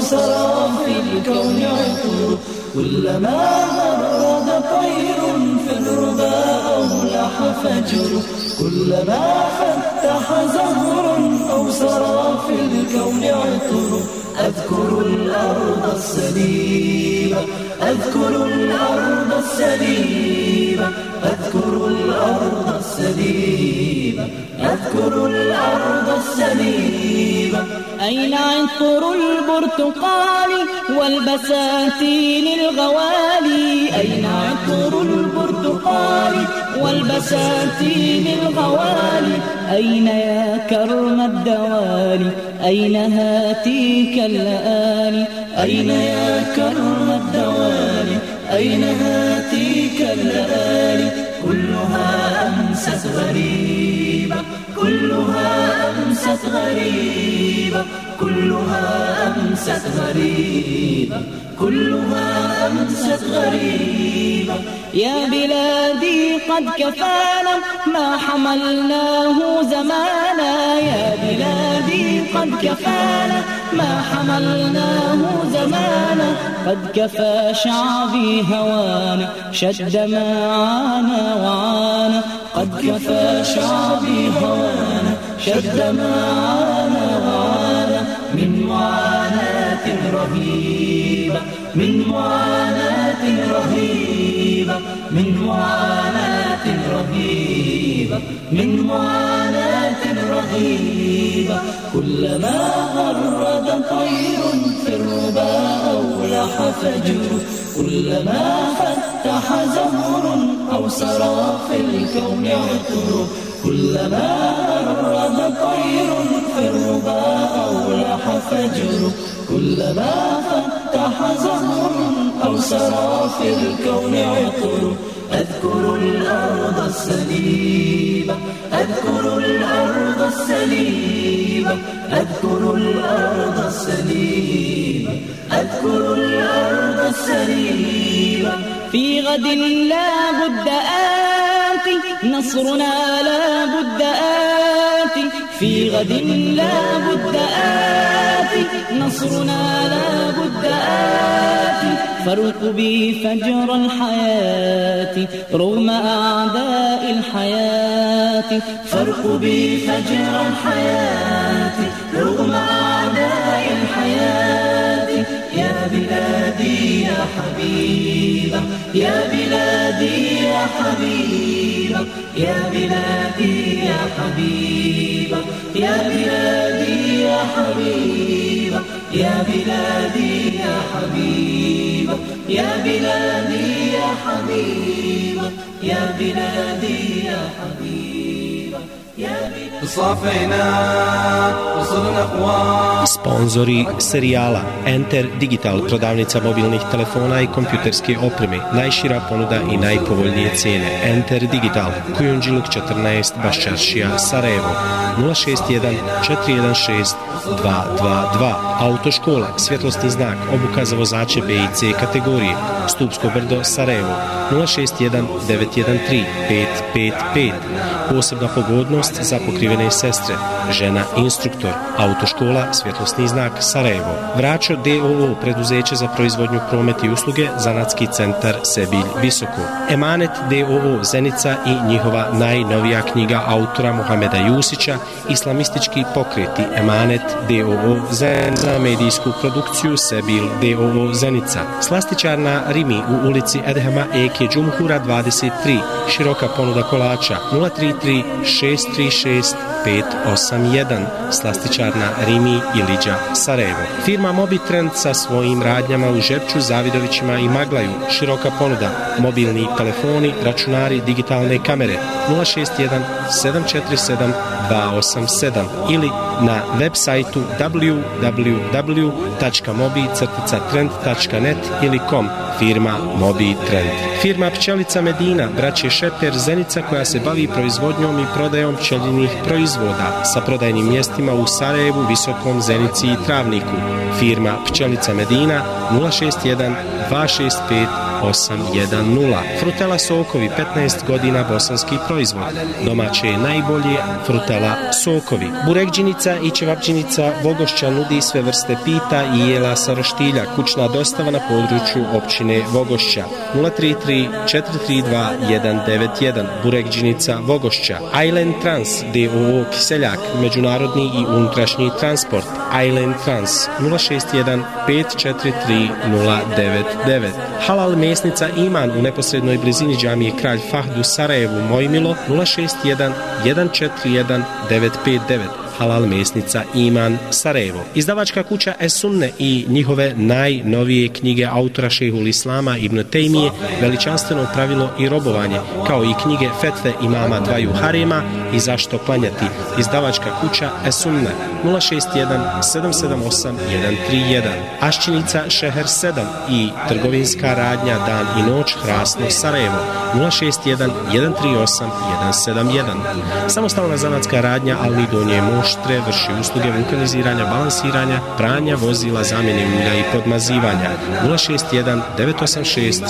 سرى في الكون عطر. كلما غرد طير في الربا أولح فجر كلما فتح زهر أو سرى في الكون عطر أذكر الأرض السليمة أذكر الأرض السليمة أذكر الأرض السليمة أذكر الأرض السليمة أين عطر البرتقال والبساتين الغوالي؟ أين عطر البرتقال والبساتين الغوالي أين يا كرم الدوالي؟ أين هاتيك اللآلي؟ أين يا كرم الدوالي؟ أين هاتيك اللآلي؟ كلها أمست غريبة كلها أمست غريبة كلها أمست غريبة. يا بلادي قد كفانا ما حملناه زمانا. يا بلادي قد كفانا ما حملناه زمانا. قد كفى شعبي هوانا شد ما عانى وعانى قد كفى شعبي هوانا شد ما عانى وعانى من معاناة رهيبة من معاناة رهيبة من معاناة رهيبة من معاناة رهيبة. كلما غرد طير في الربا أولح فجر. كلما فتح زهر أو سرى في الكون عطر. كلما غرد طير في الربا أولح فجر. كلما فتح زهر أو سرى في الكون عطر. أذكر الأرض السليمة. أذكر الأرض السليمة. أذكر الأرض السليمة. أذكر الأرض السليمة. في غد لا بد نصرنا لا بد آتي في غد لا بد آتي. نصرنا لا بد آتي. فارقبي فجر الحياة رغم أعداء الحياة. فارقبي فجر الحياة رغم أعداء بلادي يا بلادي يا حبيبة. يا بلادي يا حبيبة. يا بلادي يا حبيبة. يا بلادي يا حبيبة. يا بلادي يا حبيبة. يا بلادي يا حبيبة. Sponzori serijala Enter Digital, prodavnica mobilnih telefona i kompjuterske opreme, najšira ponuda i najpovoljnije cijene. Enter Digital, Kujundžiluk 14, Baščaršija, Sarajevo, 061 416 222. Autoškola, svjetlosni znak, obuka za vozače B i C kategorije, Stupsko brdo, Sarajevo, 061 913 555. Posebna pogodnost za pokrivene sestre, žena instruktor, autoškola, svjetlosni znak, Sarajevo. Vraćo DOO, preduzeće za proizvodnju promet i usluge, Zanatski centar Sebilj Visoko. Emanet DOO, Zenica i njihova najnovija knjiga autora Mohameda Jusića, Islamistički pokreti Emanet DOO Zen za medijsku produkciju Sebil DOO Zenica. Slastičarna Rimi u ulici Edhema Eke Džumhura 23, široka ponuda kolača 033 636 581, slastičarna Rimi i Liđa Sarajevo. Firma Mobitrend sa svojim radnjama u Žepču, Zavidovićima i Maglaju, široka ponuda, mobilni telefoni, računari, digitalne kamere. 061 747 287 ili na web sajtu www.mobi-trend.net ili com firma Mobi Trend. Firma Pčelica Medina, braće Šeper Zenica koja se bavi proizvodnjom i prodajom pčelinih proizvoda sa prodajnim mjestima u Sarajevu, Visokom, Zenici i Travniku. Firma Pčelica Medina 061 265 810. Frutela Sokovi, 15 godina bosanski proizvod. Domaće je najbolje Frutela Sokovi. Burekđinica i Čevapđinica Vogošća nudi sve vrste pita i jela sa roštilja. Kućna dostava na području općine Vogošća. 033 432 191. Burekđinica Vogošća. Island Trans, DOO Kiseljak, međunarodni i unutrašnji transport. Island Trans 061 543 099. Halal mesnica Iman u neposrednoj blizini džamije Kralj Fahdu Sarajevu Mojmilo 061 141 959 halal mesnica Iman Sarajevo. Izdavačka kuća Esunne i njihove najnovije knjige autora šehul Islama Ibn Tejmije, veličanstveno pravilo i robovanje, kao i knjige Fetve imama dvaju harema i zašto klanjati. Izdavačka kuća Esunne 061 778 131. Ašćinica Šeher 7 i trgovinska radnja Dan i noć Hrasno Sarajevo 061 138 171. Samostalna zanatska radnja Alni Donje Moš oštre, vrši usluge vulkaniziranja, balansiranja, pranja, vozila, zamjene ulja i podmazivanja. 061 986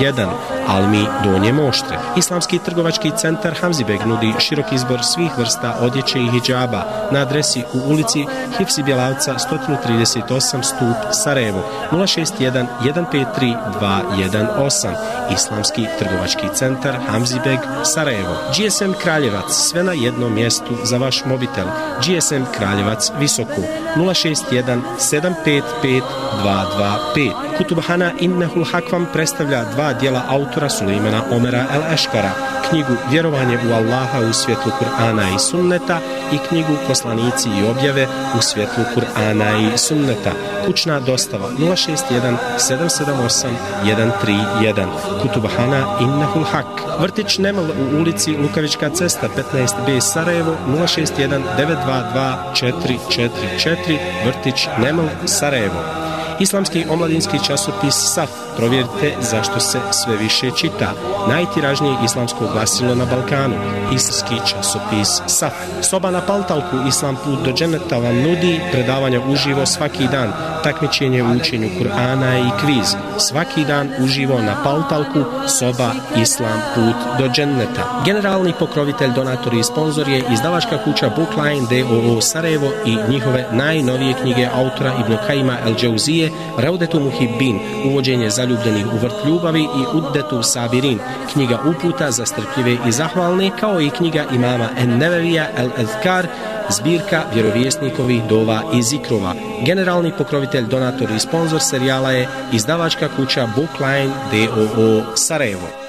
411 Almi Donje Moštre. Islamski trgovački centar Hamzibeg nudi širok izbor svih vrsta odjeće i hijjaba na adresi u ulici Hifsi Bjelavca 138 stup Sarajevo 061 153 218 Islamski trgovački centar Hamzibeg Sarajevo. GSM Kraljevac sve na jednom mjestu za vaš mobitel. GSM Kraljevac Visoko 061 755 225 Kutubhana Innehul Hakvam predstavlja dva dijela autora Suleimana Omera El Eškara knjigu Vjerovanje u Allaha u svjetlu Kur'ana i Sunneta i knjigu Poslanici i objave u svjetlu Kur'ana i Sunneta. Kućna dostava 061 778 131 Kutubahana Innahul Hak. Vrtić Nemal u ulici Lukavička cesta 15B Sarajevo 061 922 444 Vrtić Nemal Sarajevo. Islamski omladinski časopis SAF. Provjerite zašto se sve više čita. Najtiražnije islamsko glasilo na Balkanu. Islamski časopis SAF. Soba na Paltalku Islam put do dženeta vam nudi predavanja uživo svaki dan. Takmičenje u učenju Kur'ana i kviz. Svaki dan uživo na Paltalku Soba Islam put do dženeta. Generalni pokrovitelj, donator i sponsor je izdavačka kuća Bookline DOO Sarajevo i njihove najnovije knjige autora Ibn Kajima El Džauzije Raudetu Muhibbin, uvođenje zaljubljenih u vrt ljubavi i Uddetu Sabirin, knjiga uputa za strpljive i zahvalne, kao i knjiga imama En Nevevija El Ezkar, zbirka vjerovjesnikovih dova i zikrova. Generalni pokrovitelj, donator i sponsor serijala je izdavačka kuća Bookline DOO Sarajevo.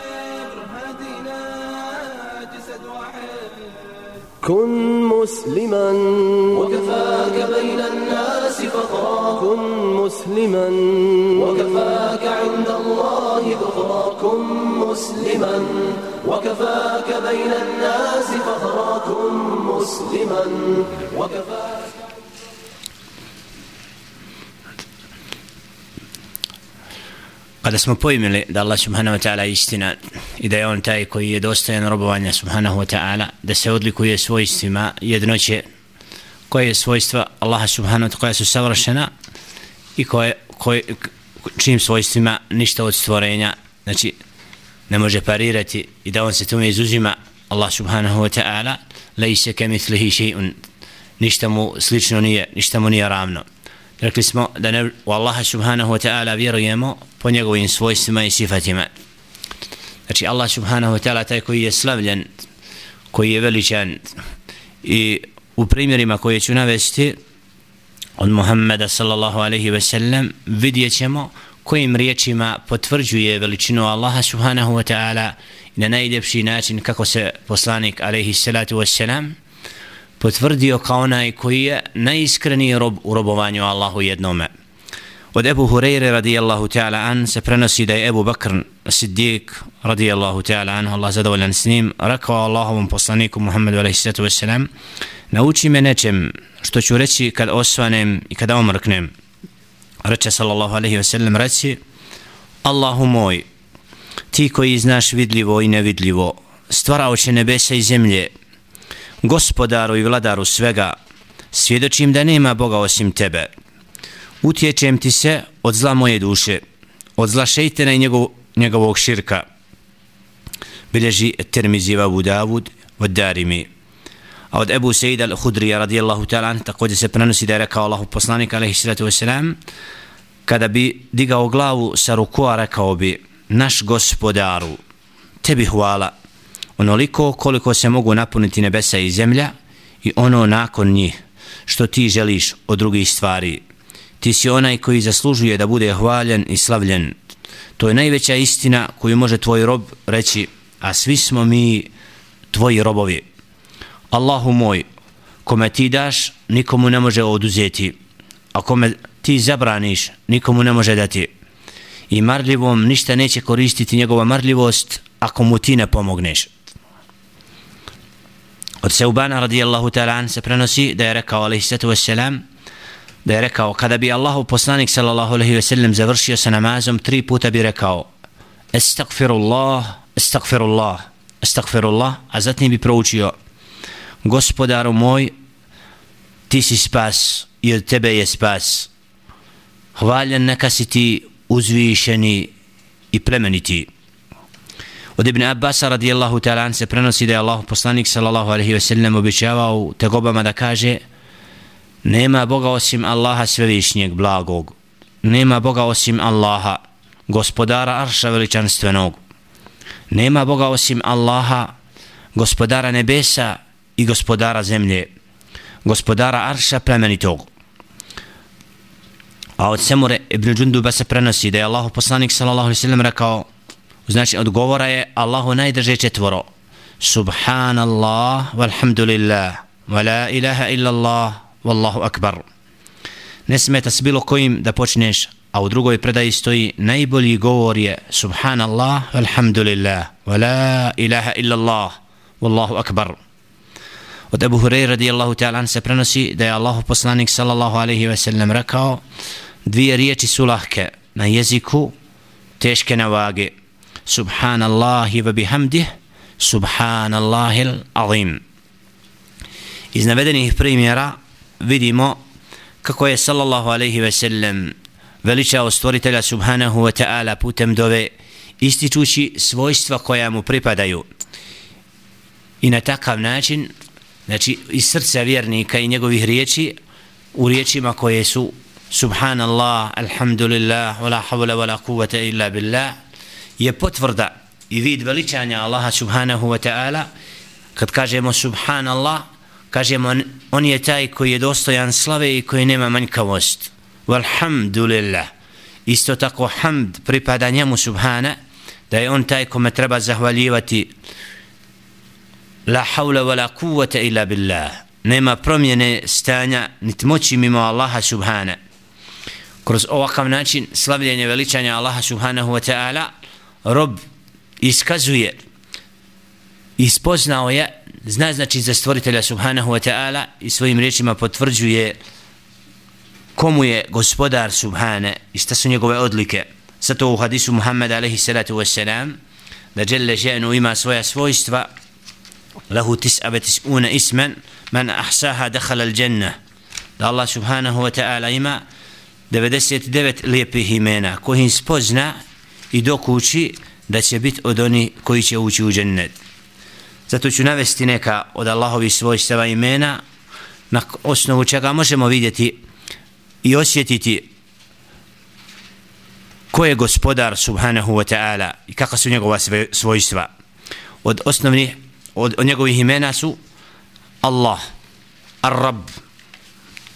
كن مسلما وكفاك بين الناس فخرا كن مسلما وكفاك عند الله ذخرا كن مسلما وكفاك بين الناس فخرا كن مسلما وكفاك Kada smo pojmili da Allah subhanahu wa ta'ala istina i da je on taj koji je dostojan robovanja subhanahu wa ta'ala, da se odlikuje svojstvima jednoće koje je svojstva Allaha subhanahu wa ta'ala koja su savršena i koje, koje, čim svojstvima ništa od stvorenja znači ne može parirati i da on se tome izuzima Allah subhanahu wa ta'ala lejse ke mislihi še'un. Ništa mu slično nije ništa mu nije ravno. Rekli smo da ne, u Allaha subhanahu wa ta'ala vjerujemo po njegovim svojstvima i sifatima. Znači Allah subhanahu wa ta'ala taj koji je slavljen koji je veličan i u primjerima koje ću navesti od Muhammeda sallallahu alaihi ve sellem vidjet ćemo kojim riječima potvrđuje veličinu Allaha subhanahu wa ta'ala na najljepši način kako se poslanik alaihi salatu wa selam potvrdio kao onaj koji je najiskreniji rob u robovanju Allahu jednome. Od Ebu Hureyre radijallahu ta'ala an se prenosi da je Ebu Bakr Siddiq radijallahu ta'ala an Allah zadovoljan s njim rekao Allahovom poslaniku Muhammedu alaihi salatu wa selam nauči me nečem što ću reći kad osvanem i kada omrknem. Reče sallallahu alaihi ve sellem reci Allahu moj ti koji znaš vidljivo i nevidljivo stvarao će nebesa i zemlje gospodaru i vladaru svega svjedočim da nema Boga osim tebe. Utječem ti se od zla moje duše od zla šeitena i njegov, njegovog širka. Bileži termiziva Abu Davud od Darimi a od Ebu Sejda al-Hudrija radijallahu ta'ala također se prenosi da je rekao Allahu poslanik alaihi sallatu wasalam kada bi digao glavu sa rukua rekao bi naš gospodaru tebi hvala. Onoliko koliko se mogu napuniti nebesa i zemlja i ono nakon njih što ti želiš od drugih stvari. Ti si onaj koji zaslužuje da bude hvaljen i slavljen. To je najveća istina koju može tvoj rob reći a svi smo mi tvoji robovi. Allahu moj, kome ti daš, nikomu ne može oduzeti, a kome ti zabraniš, nikomu ne može dati. I marljivom ništa neće koristiti njegova marljivost ako mu ti ne pomogneš. Od Seubana radijallahu ta'ala se prenosi da je rekao alaihissalatu wassalam da je rekao kada bi Allahu poslanik sallallahu alaihi wasallam završio sa namazom tri puta bi rekao Estagfirullah, estagfirullah, estagfirullah, a zatim bi proučio gospodaru moj, ti si spas i od tebe je spas. Hvaljen neka si ti uzvišeni i plemeniti. Od Ibn Abbas radijallahu ta'ala se prenosi da je Allah poslanik sallallahu alaihi ve sellem običavao te gobama da kaže nema Boga osim Allaha svevišnjeg blagog. Nema Boga osim Allaha gospodara arša veličanstvenog. Nema Boga osim Allaha gospodara nebesa i gospodara zemlje, gospodara Arša plemenitog. A od Semure ibn Džunduba se prenosi da je Allah poslanik sallallahu alaihi sallam rekao, znači odgovora je Allahu najdrže četvoro. Subhanallah, walhamdulillah, wa la ilaha illallah, wallahu akbar. Ne smeta s bilo kojim da počneš, a u drugoj predaji stoji najbolji govor je Subhanallah, walhamdulillah, wa la ilaha illallah, wallahu akbar. Od Ebu Hureyre radijallahu ta'ala se prenosi da je Allah poslanik sallallahu alaihi ve sellem rekao dvije riječi su lahke na jeziku teške na vage subhanallahi wa bihamdih subhanallahil azim. Iz navedenih primjera vidimo kako je sallallahu alaihi ve sellem veličao stvoritelja subhanahu wa ta'ala putem dove ističući svojstva koja mu pripadaju. I na takav način znači iz srca vjernika i njegovih riječi u riječima koje su subhanallah, alhamdulillah, wala hawla wala kuvata illa billah je potvrda i vid veličanja Allaha subhanahu wa ta'ala. Kad kažemo subhanallah kažemo on je taj koji je dostojan slave i koji nema manjkavost. Walhamdulillah. Isto tako hamd pripada njemu subhana da je on taj kome treba zahvaljivati la hawla wala quwwata illa billah. Nema promjene stanja niti moći mimo Allaha subhana. Kroz ovakav način slavljenje veličanja Allaha subhanahu wa ta'ala rob iskazuje ispoznao je zna znači za stvoritelja subhanahu wa ta'ala i svojim riječima potvrđuje komu je gospodar subhane i šta su njegove odlike. Zato u hadisu Muhammed alaihi salatu wa da Jelle ženu ima svoja svojstva له تسعة وتسعون ismen man ahsaha دخل al da Allah subhanahu wa ta'ala ima 99 lijepih imena. Koji spozna i dokući da će biti od oni koji će ući u džennet. Zato ću navesti neka od Allahovi svojstava imena na osnovu čega možemo vidjeti i osjetiti ko je gospodar subhanahu wa ta'ala i kakva su njegova svojstva. Od osnovnih od, od njegovih imena su Allah Ar-Rab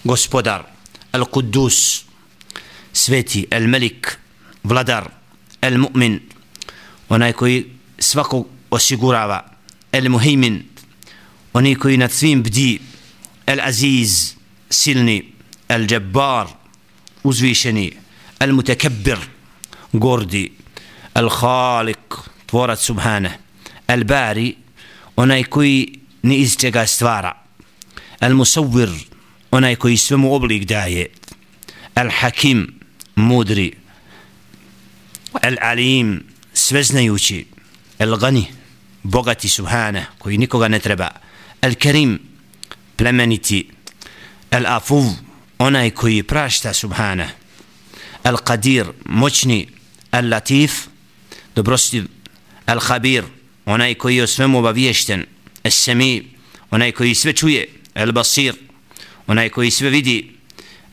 gospodar Al-Quddus sveti Al-Malik vladar Al-Mu'min onaj koji svakog osigurava Al-Muhimin onaj koji nad svim bdi Al-Aziz silni Al-Jabbar uzvišeni Al-Mutakabbir gordi Al-Khaliq tvorac subhane Al-Bari onaj koji ni iz čega stvara. Al-Musawwir onaj koji svemu oblik daje. Al-Hakim mudri. Al-Alim sveznajući. Al-Gani bogati subhana, koji nikoga ne treba. Al-Karim plemeniti. Al-Afuv onaj koji prašta subhana. Al-Qadir moćni. Al-Latif dobrostiv. Al-Khabir onaj koji je o svemu obaviješten Al-Sami onaj koji sve čuje Al-Basir onaj koji sve vidi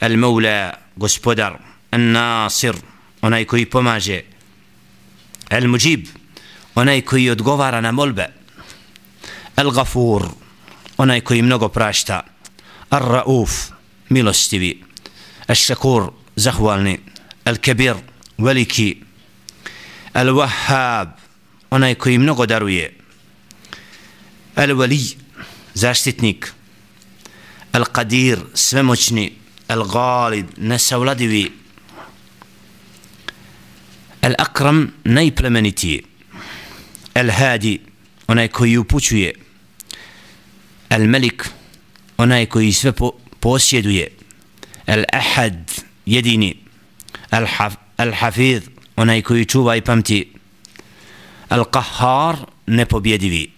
Al-Mawla gospodar el-nasir, onaj koji pomaže Al-Mujib onaj koji odgovara na molbe Al-Ghafur onaj koji mnogo prašta Ar Rauf, milostivi El Shakur, zahvalni Al-Kabir veliki Al-Wahhab onaj koji mnogo daruje. Al-Wali zaštitnik. Al-Qadir svemoćni. Al-Ghalib nesavladivi Al-Akram najplemenitiji. Al-Hadi onaj koji upućuje. Al-Malik onaj koji sve po posjeduje. Al-Ahad jedini. Al-Hafiz, onaj koji čuva i pamti. Al-Qahhar nepobjedivi.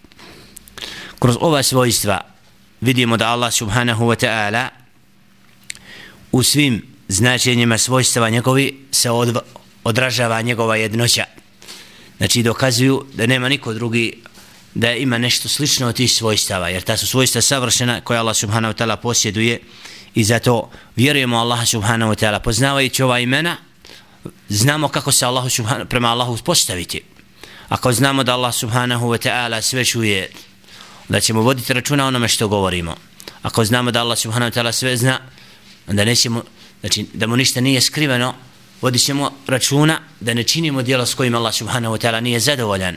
Kroz ova svojstva vidimo da Allah subhanahu wa ta'ala u svim značenjima svojstava njegovi se od, odražava njegova jednoća. Znači dokazuju da nema niko drugi da ima nešto slično od tih svojstava jer ta su svojstva savršena koja Allah subhanahu wa ta'ala posjeduje i zato vjerujemo Allah subhanahu wa ta'ala. Poznavajući ova imena znamo kako se Allah subhanahu, prema Allahu postaviti ako znamo da Allah subhanahu wa ta'ala sve čuje da ćemo voditi računa onome što govorimo. Ako znamo da Allah subhanahu wa ta'ala sve zna onda nećemo znači da mu ništa nije skriveno vodit ćemo računa da ne činimo djelo s kojim Allah subhanahu wa ta'ala nije zadovoljan.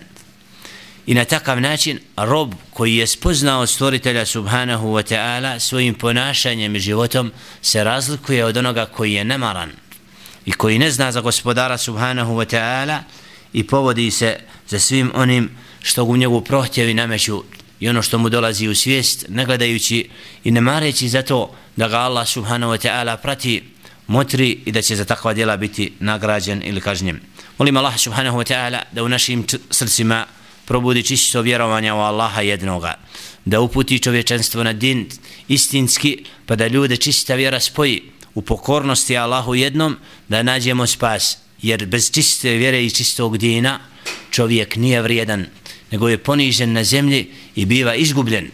I na takav način rob koji je spoznao stvoritelja subhanahu wa ta'ala svojim ponašanjem i životom se razlikuje od onoga koji je nemaran i koji ne zna za gospodara subhanahu wa ta'ala i povodi se za svim onim što u njegu prohtjevi nameću i ono što mu dolazi u svijest ne gledajući i ne mareći za to da ga Allah subhanahu wa ta'ala prati motri i da će za takva djela biti nagrađen ili kažnjen. Molim Allah subhanahu wa ta'ala da u našim srcima probudi čisto vjerovanja u Allaha jednoga da uputi čovječanstvo na din istinski pa da ljude čista vjera spoji u pokornosti Allahu jednom da nađemo spas jer bez čiste vjere i čistog dina čovjek nije vrijedan nego je ponižen na zemlji i biva izgubljen.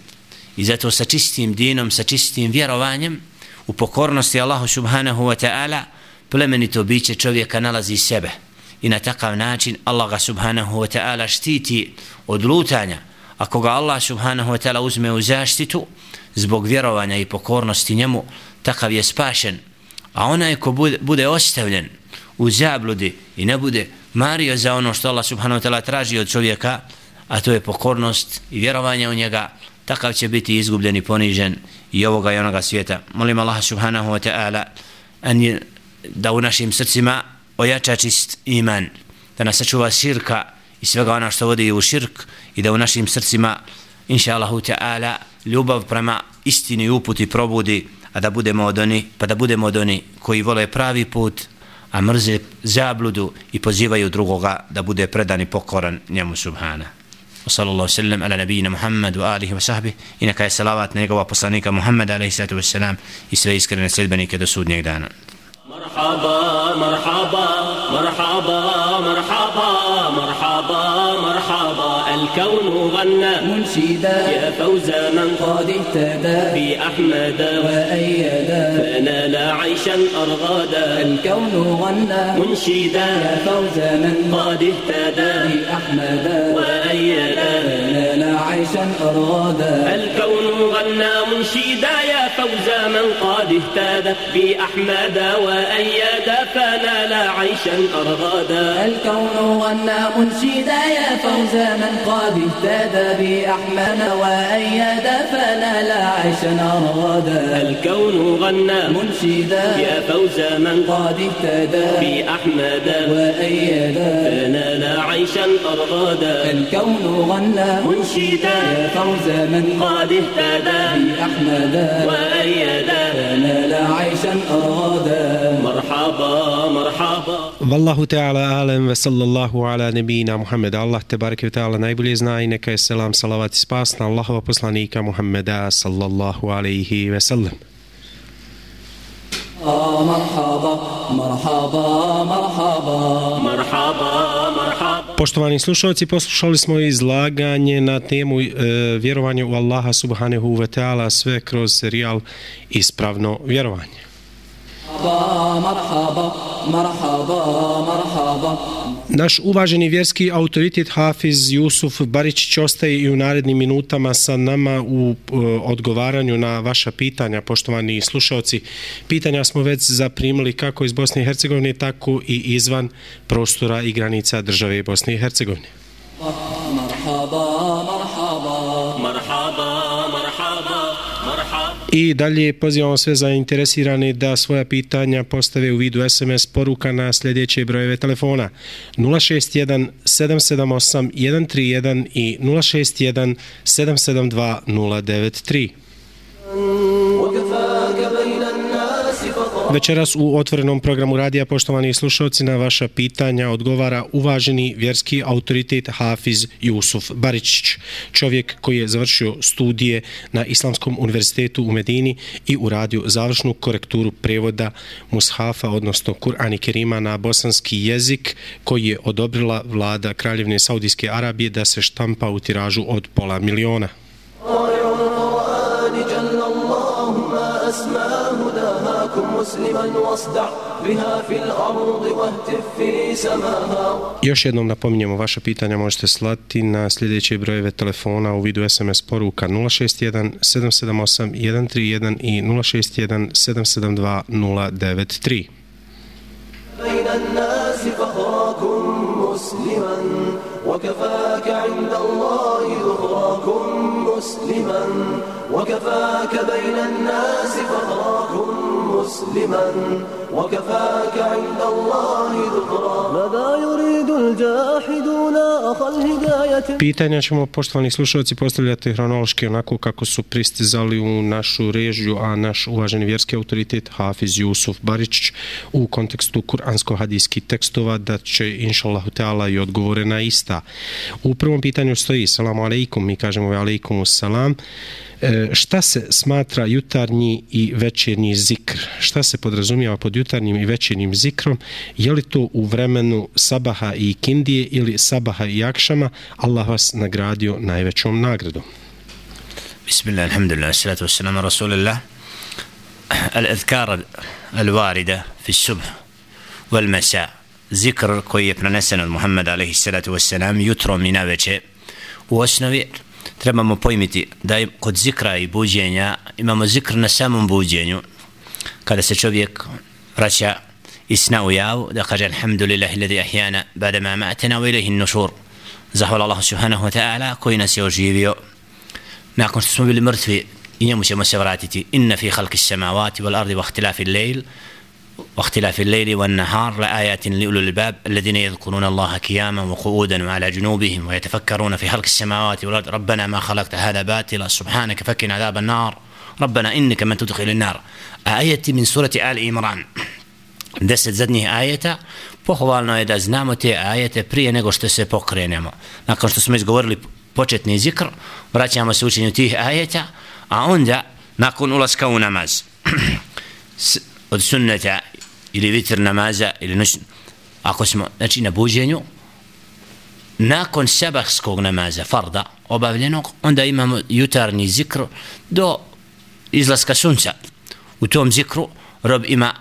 I zato sa čistim dinom sa čistim vjerovanjem u pokornosti Allahu subhanahu wa ta'ala plemenito biće čovjeka nalazi sebe. I na takav način Allah ga subhanahu wa ta'ala štiti od lutanja. Ako ga Allah subhanahu wa ta'ala uzme u zaštitu zbog vjerovanja i pokornosti njemu takav je spašen. A onaj ko bude, bude ostavljen u zabludi i ne bude mario za ono što Allah subhanahu wa ta'ala traži od čovjeka a to je pokornost i vjerovanje u njega takav će biti izgubljen i ponižen i ovoga i onoga svijeta. Molim Allah subhanahu wa ta'ala da u našim srcima ojača čist iman da nas sačuva širka i svega ona što vodi u širk i da u našim srcima inša Allahu ta'ala ljubav prema istini uputi probudi a da budemo od oni, pa da budemo od oni koji vole pravi put, a mrze zabludu i pozivaju drugoga da bude predan i pokoran njemu subhana. Wa sallallahu sallam ala nabijina Muhammadu, alihi wa sahbi, i neka je salavat njegova poslanika Muhammad, alaihi sallatu wa sallam, i sve iskrene sljedbenike do sudnjeg dana. Marhaba, marhaba, marhaba, marhaba, marhaba. الكون غنى منشدا. يا فوز من قد اهتدى. بأحمد وأيدا. فنال عيشا أرغدا الكون غنى منشدا. يا فوز من قد اهتدى. بأحمد وأيدا. عيشا أرادا. الكون غنى منشدا يا فوز من قد اهتدى بأحمد وأيدا فنال عيشا أرغدا الكون غنى منشدا يا فوز من قد اهتدى بأحمد وأيد فنال عيشا أرادا. الكون غنى منشدا يا فوز من قد اهتدى بأحمد وأيد فنال عيشا أرغدا الكون غنى منشدا شهيدا يا فوز من قد اهتدى بأحمد وأيدا فنال عيشا أرادا. مرحبا مرحبا. والله تعالى أعلم وصلى الله على نبينا محمد. الله تبارك وتعالى najbolje zna i neka je selam salavat i spas na Allahova poslanika Muhammeda sallallahu alaihi ve sellem. مرحبا مرحبا مرحبا. مرحبا Poštovani slušalci, poslušali smo izlaganje na temu e, vjerovanje u Allaha subhanahu wa ta'ala sve kroz serijal Ispravno vjerovanje. Naš uvaženi vjerski autoritet Hafiz Jusuf Barić će ostaje i u narednim minutama sa nama u e, odgovaranju na vaša pitanja, poštovani slušalci. Pitanja smo već zaprimili kako iz Bosne i Hercegovine, tako i izvan prostora i granica države Bosne i Hercegovine. Marhaba, marhaba. I dalje pozivamo sve zainteresirane da svoja pitanja postave u vidu SMS poruka na sljedeće brojeve telefona 061 778 131 i 061 772 093. Večeras u otvorenom programu radija, poštovani slušalci, na vaša pitanja odgovara uvaženi vjerski autoritet Hafiz Jusuf Baričić, čovjek koji je završio studije na Islamskom univerzitetu u Medini i uradio završnu korekturu prevoda Mushafa, odnosno Kur'ani Kerima na bosanski jezik koji je odobrila vlada Kraljevne Saudijske Arabije da se štampa u tiražu od pola miliona. مسلما واصدع بها في الأرض واهتف في سماها Još jednom napominjemo, vaša pitanja možete slati na sljedeće brojeve telefona u vidu SMS poruka 061 778 131 i 061 772 093. بين الناس فخراكم مسلما وكفاك عند الله ذخراكم مسلما وكفاك بين الناس فخراكم مسلما وكفاك عند الله ذخرا ماذا يريد الجاحدون أخا الهداية Pitanja ćemo, poštovani slušalci, postavljati hronološki onako kako su pristizali u našu režiju, a naš uvaženi vjerski autoritet Hafiz Jusuf Baričić u kontekstu kuransko-hadijskih tekstova da će, inša Allahu Teala, i odgovore na ista. U prvom pitanju stoji, salamu alaikum, mi kažemo ve alaikumu salam, E, šta se smatra jutarnji i večernji zikr? Šta se podrazumijeva pod jutarnjim i večernjim zikrom, je li to u vremenu sabaha i kindije ili sabaha i jakšama, Allah vas nagradio najvećom nagradom. Bismillah, alhamdulillah, salatu wassalamu, rasulillah. Al-adhkar al-warida fi subh wal-masa. zikr koji je prenesen od Muhammeda, alaihi salatu wassalam, jutrom i naveče, u osnovi trebamo pojmiti da je kod zikra i buđenja imamo zikr na samom buđenju kada se čovjek رشا اسنا وياو دخل الحمد لله الذي أحيانا بعدما مأتنا وإليه النشور. زحول الله سبحانه وتعالى كوينا سيوجيبيو ناكن تسمو بالمرتفي إن إن في خلق السماوات والأرض واختلاف الليل واختلاف الليل والنهار لآيات لأولي الباب الذين يذكرون الله قياما وقعودا وعلى جنوبهم ويتفكرون في خلق السماوات والأرض. ربنا ما خلقت هذا باطلا سبحانك فكنا عذاب النار. ربنا إنك من تدخل النار آية من سورة آل إمران deset zadnjih ajeta, pohovalno je da znamo te ajete prije nego što se pokrenemo. Nakon što smo izgovorili početni zikr, vraćamo se učenju tih ajeta, a onda, nakon ulaska u namaz, od sunneta ili vitr namaza, ili noć, ako smo, znači, na buđenju, nakon sabahskog namaza, farda, obavljenog, onda imamo jutarnji zikr do izlaska sunca. U tom zikru rob ima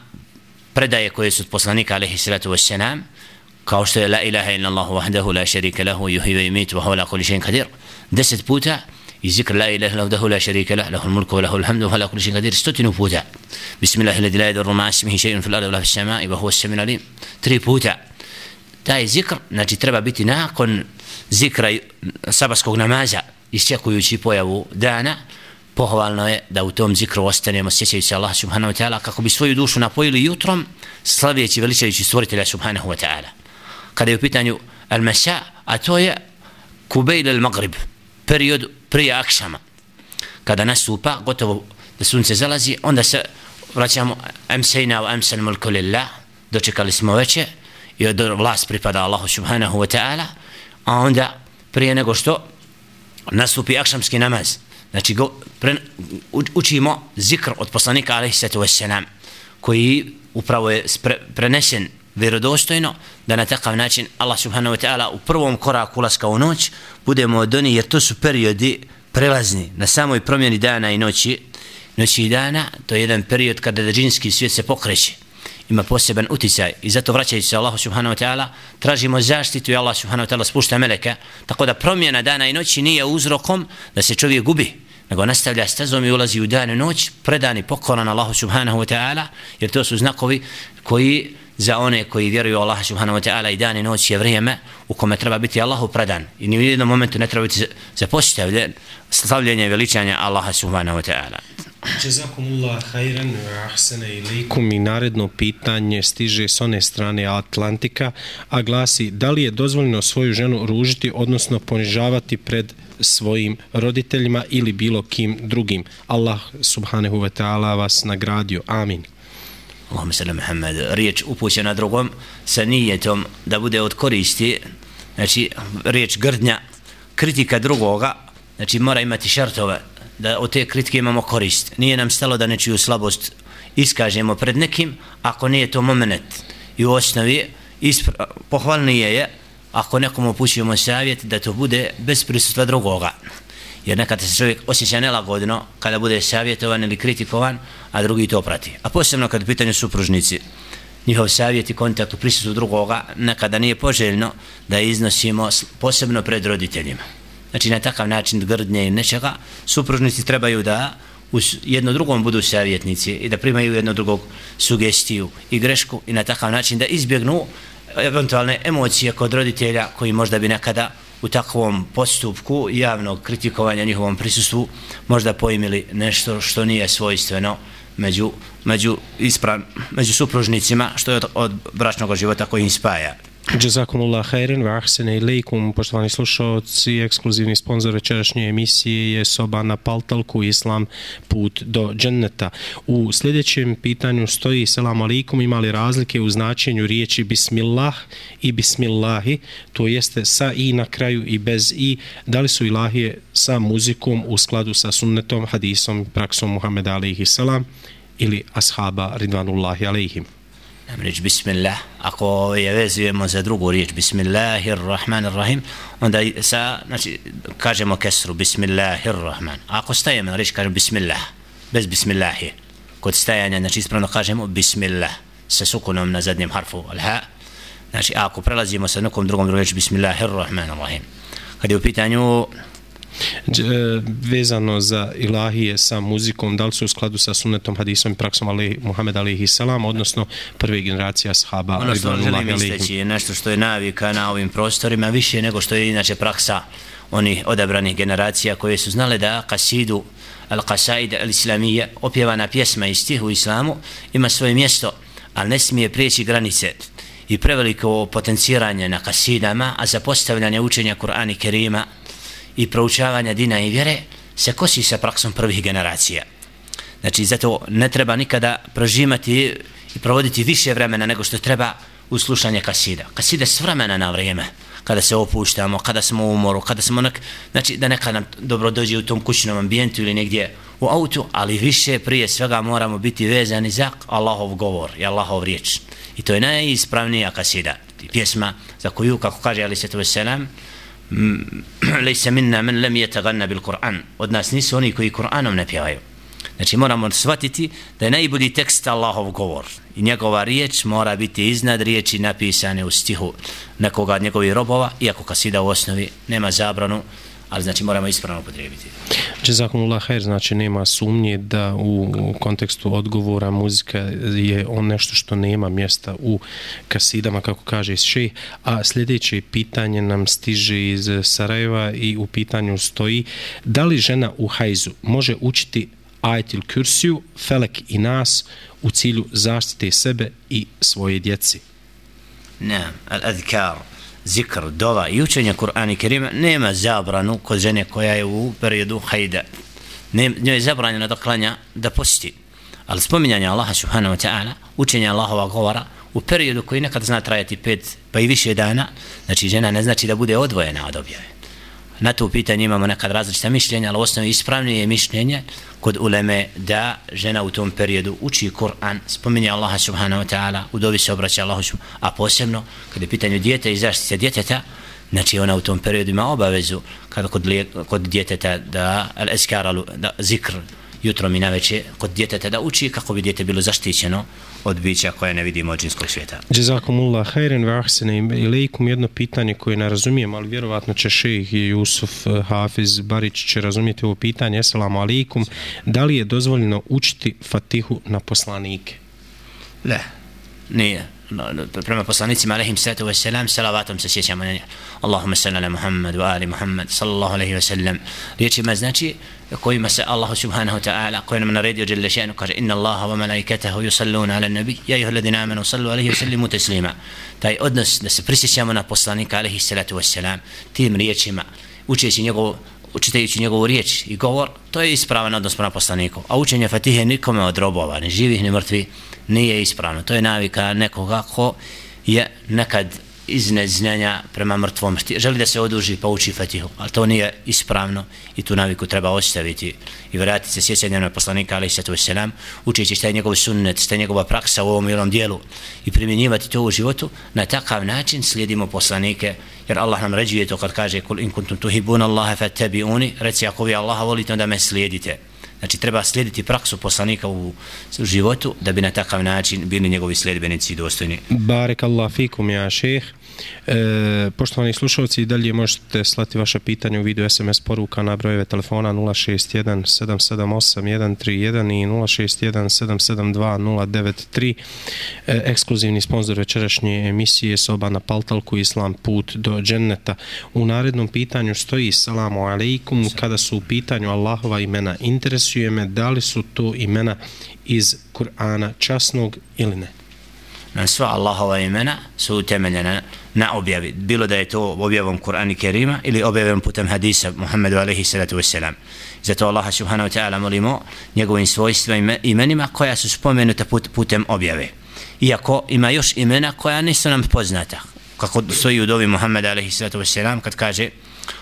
predaje koje su od poslanika alaihi salatu wassalam kao što je la ilaha illa Allah wahdahu la sharika lahu yuhyi wa yumiitu wa huwa ala kulli shay'in qadir. Deset puta i zikr la ilaha illa Allah la sharika lahu lahu al-mulku wa lahu al-hamdu wa huwa ala kulli shay'in qadir stotinu puta. Bismillah alladhi la yadurru ma'a ismihi shay'un fil ardi wa la fis sama'i wa huwa as-sami'ul alim. Tri puta. Taj zikr znači treba biti nakon zikra sabaskog namaza isčekujući pojavu dana pohvalno je da u tom zikru ostanemo sjećajući se Allah subhanahu wa ta'ala kako bi svoju dušu napojili jutrom slavijeći veličajući stvoritelja subhanahu wa ta'ala. Kada je u pitanju al-masa a to je kubejl al-maghrib period prije akšama. Kada nastupa gotovo da sunce zalazi onda se vraćamo amsejna wa amsal mulku lillah dočekali smo veće i od vlast pripada Allahu subhanahu wa ta'ala a onda prije nego što nastupi akšamski namaz znači go, pre, učimo zikr od poslanika alaihi sallatu wassalam koji upravo je spre, prenesen vjerodostojno da na takav način Allah subhanahu wa ta'ala u prvom koraku ulaska u noć budemo od oni jer to su periodi prelazni na samoj promjeni dana i noći noći i dana. To je jedan period kada džinski svijet se pokreće ima poseban uticaj i zato vraćajući se Allahu subhanahu wa ta'ala tražimo zaštitu i Allah subhanahu wa ta'ala spušta meleka tako da promjena dana i noći nije uzrokom da se čovjek gubi nego nastavlja stazom i ulazi u dan i noć predani pokoran Allahu subhanahu wa ta'ala jer to su znakovi koji za one koji vjeruju Allah subhanahu wa ta'ala i dan i noć je vrijeme u kome treba biti Allahu predan. I ni u jednom momentu ne treba biti zapostavljen slavljenje i veličanje Allaha subhanahu wa ta'ala. Jazakumullah khairan wa ahsana ilaykum i naredno pitanje stiže s one strane Atlantika, a glasi da li je dozvoljeno svoju ženu ružiti, odnosno ponižavati pred svojim roditeljima ili bilo kim drugim. Allah subhanahu wa ta'ala vas nagradio. Amin. Allahumma sallam Muhammad. Riječ upućena drugom sa nijetom da bude od koristi, znači riječ grdnja, kritika drugoga, znači mora imati šartove da od te kritike imamo korist. Nije nam stalo da nečiju slabost iskažemo pred nekim, ako nije to moment i u osnovi ispra, pohvalnije je ako nekom upućujemo savjet da to bude bez prisustva drugoga. Jer nekad se čovjek osjeća nelagodno kada bude savjetovan ili kritikovan, a drugi to prati. A posebno kad u pitanju supružnici, njihov savjet i kontakt u prisutstvu drugoga nekada nije poželjno da iznosimo posebno pred roditeljima znači na takav način grdnje i nečega, supružnici trebaju da u jedno drugom budu savjetnici i da primaju jedno drugog sugestiju i grešku i na takav način da izbjegnu eventualne emocije kod roditelja koji možda bi nekada u takvom postupku javnog kritikovanja njihovom prisustvu možda poimili nešto što nije svojstveno među, među, ispran, među supružnicima što je od, od bračnog života koji im spaja. Jazakumullah khairan wa ahsana ilaykum. Poštovani slušaoci ekskluzivni sponzor večerašnje emisije je soba na Paltalku Islam put do dženneta. U sljedećem pitanju stoji selam alejkum imali razlike u značenju riječi bismillah i bismillahi to jeste sa i na kraju i bez i. Da li su ilahije sa muzikom u skladu sa sunnetom hadisom praksom Muhameda alejhi selam ili ashaba ridvanullahi alejhim riječ bismillah, ako je vezujemo za drugu riječ bismillahirrahmanirrahim, onda sa, znači, kažemo kesru bismillahirrahman. A ako stajemo na riječ, kažemo bismillah, bez bismillahi. Kod stajanja, znači, ispravno kažemo bismillah, sa sukunom na zadnjem harfu, alha. Znači, ako prelazimo sa nekom drugom riječ, bismillahirrahmanirrahim. Kad je u pitanju vezano za ilahije sa muzikom, da li su u skladu sa sunnetom, hadisom i praksom ali, Muhammed alihi salam, odnosno prve generacija sahaba. Ono što želim isteći je nešto što je navika na ovim prostorima, više nego što je inače praksa onih odabranih generacija koje su znale da kasidu al-qasaida al-islamija, opjevana pjesma i stih u islamu, ima svoje mjesto, ali ne smije prijeći granice i preveliko potenciranje na kasidama, a za postavljanje učenja Kur'ana i Kerima, i proučavanja dina i vjere se kosi sa praksom prvih generacija. Znači, zato ne treba nikada prožimati i provoditi više vremena nego što treba u slušanje kasida. Kasida s vremena na vrijeme, kada se opuštamo, kada smo u umoru, kada smo onak, znači da neka nam dobro dođe u tom kućnom ambijentu ili negdje u autu, ali više prije svega moramo biti vezani za Allahov govor i Allahov riječ. I to je najispravnija kasida, pjesma za koju, kako kaže Ali Svetu Selam, Mm. lejse minna men lem je taganna bil Kur'an. Od nas nisu oni koji Kur'anom ne pjevaju. Znači moramo shvatiti da je najbolji tekst Allahov govor i njegova riječ mora biti iznad riječi napisane u stihu nekoga od njegovih robova, iako kasida u osnovi nema zabranu, ali znači moramo ispravno potrebiti. Jazakumullah khair, znači nema sumnje da u kontekstu odgovora muzika je on nešto što nema mjesta u kasidama, kako kaže še, a sljedeće pitanje nam stiže iz Sarajeva i u pitanju stoji da li žena u hajzu može učiti ajetil kursiju, felek i nas u cilju zaštite sebe i svoje djeci. Ne, al-adhkar, zikr, dova i učenje Kur'ana i Kerima nema zabranu kod žene koja je u periodu hajda. Ne, njoj je zabranjeno da klanja, da posti. Ali spominjanje Allaha subhanahu wa ta'ala, učenje Allahova govora, u periodu koji nekad zna trajati pet pa i više dana, znači žena ne znači da bude odvojena od objave na to pitanje imamo nekad različita mišljenja, ali osnovno ispravnije ispravnije mišljenje kod uleme da žena u tom periodu uči Kur'an, spominje Allaha subhanahu wa ta'ala, u dovi se obraća Allahu subhanahu a posebno kada je pitanje djete i zaštite djeteta, znači ona u tom periodu ima obavezu kada kod, kod djeteta da, da zikr jutrom i naveče kod djeteta da uči kako bi djete bilo zaštićeno od bića koje ne vidimo od džinskog svijeta. Jazakumullah khairan wa ahsana ilaykum jedno pitanje koje ne razumijem, ali vjerovatno će šejh Jusuf eh, Hafiz Barić će razumjeti ovo pitanje. Assalamu alejkum. Da li je dozvoljeno učiti Fatihu na poslanike? Ne. Nije prema poslanicima alaihim sallatu wa sallam salavatom se sjećamo na nje Allahumma salli ala Muhammad wa ali Muhammad sallallahu alaihi wa sallam riječima znači kojima se Allah subhanahu wa ta'ala koji nam naredio jelle še'nu kaže inna Allaha wa malaikatahu yusalluna ala nabi ja iho ladina amanu sallu alaihi wa sallimu taslima taj odnos da se prisjećamo na poslanika alaihi salatu wa salam tim riječima učeći njegov učitajući njegovu riječ i govor, to je ispravan odnos prema poslaniku. A učenje Fatihe nikome od robova, ni živih, ni mrtvi, nije ispravno. To je navika nekoga ko je nekad iz neznanja prema mrtvom želi da se oduži pa uči Fatihu ali to nije ispravno i tu naviku treba ostaviti i vratiti se sjećanjem na poslanika alaih sallatu wasalam učeći šta je njegov sunnet šta je njegova praksa u ovom ilom dijelu i primjenjivati to u životu na takav način slijedimo poslanike jer Allah nam ređuje to kad kaže kul in kuntum tuhibun Allahe fa tebi uni reci ako vi Allaha volite onda me slijedite Znači treba slijediti praksu poslanika u životu da bi na takav način bili njegovi sljedbenici dostojni. Barek Allah fikum ja šeheh. E, poštovani slušalci, dalje možete slati vaše pitanje u vidu SMS poruka na brojeve telefona 061 778 131 i 061 772 093. E, ekskluzivni sponsor večerašnje emisije soba na Paltalku Islam put do dženneta. U narednom pitanju stoji salamu alaikum kada su u pitanju Allahova imena. Interesuje me da li su to imena iz Kur'ana časnog ili ne? na sva Allahova imena su utemeljena na objavi. Bilo da je to objavom Kur'ana Kerima ili objavom putem hadisa Muhammedu alaihi salatu wassalam. Zato Allaha subhanahu wa ta'ala molimo njegovim svojstvima imenima koja su spomenuta put, putem objave. Iako ima još imena koja nisu nam poznata. Kako stoji u dovi Muhammed alaihi salatu wassalam kad kaže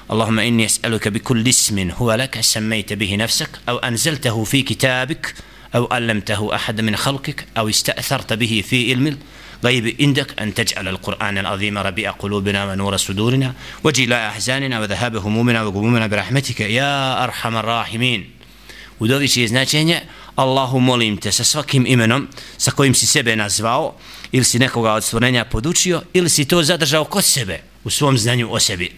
Allahumma inni es'aluka bi kulli ismin huwa laka sammejte bihi nafsak au anzeltahu fi kitabik أو علمته أحد من خلقك أو استأثرت به في علم غيب عندك أن تجعل القرآن العظيم ربيع قلوبنا ونور صدورنا وجلاء أحزاننا وذهاب همومنا وغمومنا برحمتك يا أرحم الراحمين Udovi će značenje Allahu molim te sa svakim imenom sa kojim si sebe nazvao ili si nekoga od stvorenja podučio ili si to zadržao kod sebe u svom znanju o sebi.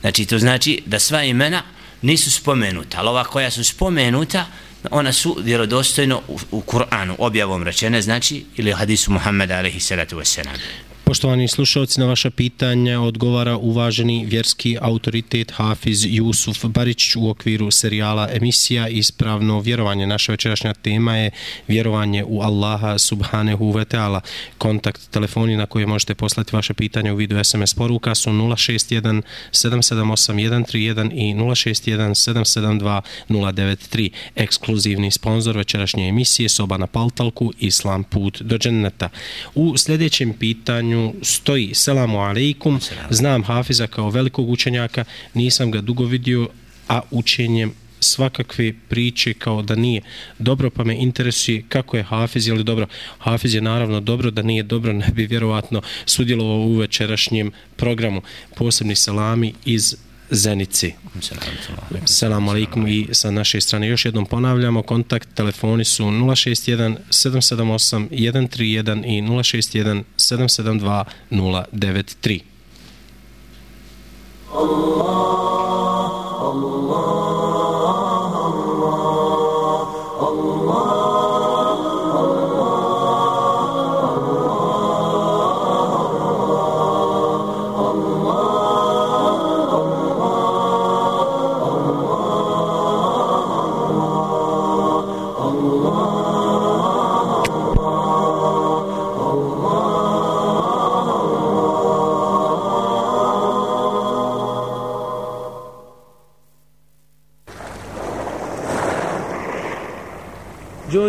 Znači to znači da sva imena nisu spomenuta, ali ova koja su spomenuta ona su vjerodostojno u, u Kur'anu objavom rečene, znači, ili hadisu Muhammeda alaihi salatu wasalam. Poštovani slušalci, na vaša pitanja odgovara uvaženi vjerski autoritet Hafiz Jusuf Barić u okviru serijala emisija Ispravno vjerovanje. Naša večerašnja tema je vjerovanje u Allaha subhanehu ve ta'ala. Kontakt telefoni na koje možete poslati vaše pitanja u vidu SMS poruka su 061 778 131 i 061 772 093. Ekskluzivni sponsor večerašnje emisije Soba na Paltalku Islam put do dženneta. U sljedećem pitanju stoji Selamu alaikum, znam Hafiza kao velikog učenjaka, nisam ga dugo vidio, a učenjem svakakve priče kao da nije dobro, pa me interesuje kako je Hafiz, je li dobro? Hafiz je naravno dobro, da nije dobro, ne bi vjerovatno sudjelovao u večerašnjem programu. Posebni salami iz Zenici. Selam alaikum i sa naše strane još jednom ponavljamo, kontakt telefoni su 061 778 131 i 061 772 093. Allah, Allah.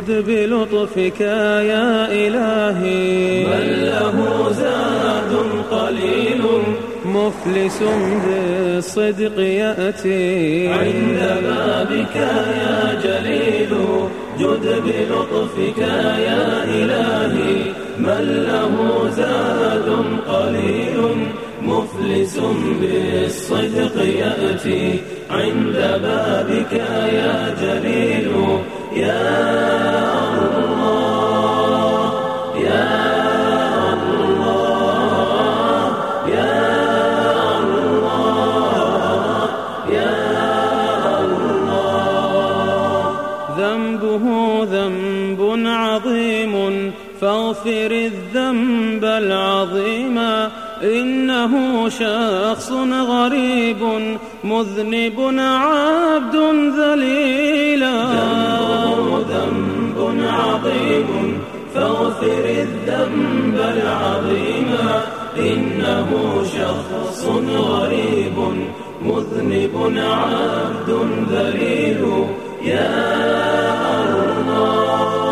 جد بلطفك يا إلهي. من له زاد قليل مفلس بالصدق يأتي. عند بابك يا جليل جد بلطفك يا إلهي. من له زاد قليل مفلس بالصدق يأتي. عند بابك يا جليل ذنبه ذنب عظيم فاغفر الذنب العظيم. إنه شخص غريب مذنب عبد ذليل. عظيم فاغفر الذنب العظيم إنه شخص غريب مذنب عبد ذليل يا الله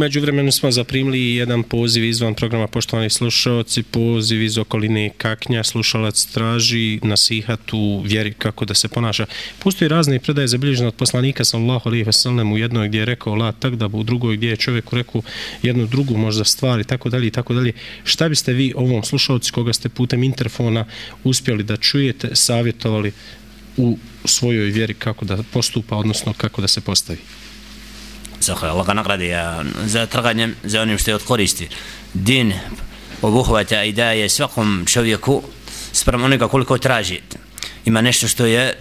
međuvremenu smo zaprimili jedan poziv izvan programa Poštovani slušalci, poziv iz okoline Kaknja, slušalac traži nasihat u vjeri kako da se ponaša. Postoji razne predaje zabilježene od poslanika sallahu ve sellem u jednoj gdje je rekao la tak da u drugoj gdje je čovjeku rekao jednu drugu možda stvari tako dalje i tako dalje. Šta biste vi ovom slušalci koga ste putem interfona uspjeli da čujete, savjetovali u svojoj vjeri kako da postupa, odnosno kako da se postavi? Zahvaljujem, Allah ga nagradi ja, za trganjem, za onim što je od koristi. Din obuhvata i daje svakom čovjeku sprem onoga koliko traži. Ima nešto što je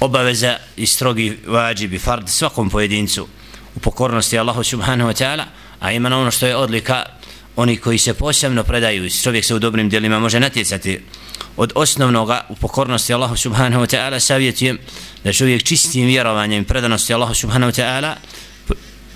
obaveza i strogi vađibi, fard svakom pojedincu u pokornosti Allahu subhanahu wa ta'ala, a ima ono što je odlika oni koji se posebno predaju, čovjek se u dobrim djelima može natjecati od osnovnoga u pokornosti Allahu subhanahu wa ta'ala savjetujem da čovjek čistim vjerovanjem i predanosti Allahu subhanahu wa ta'ala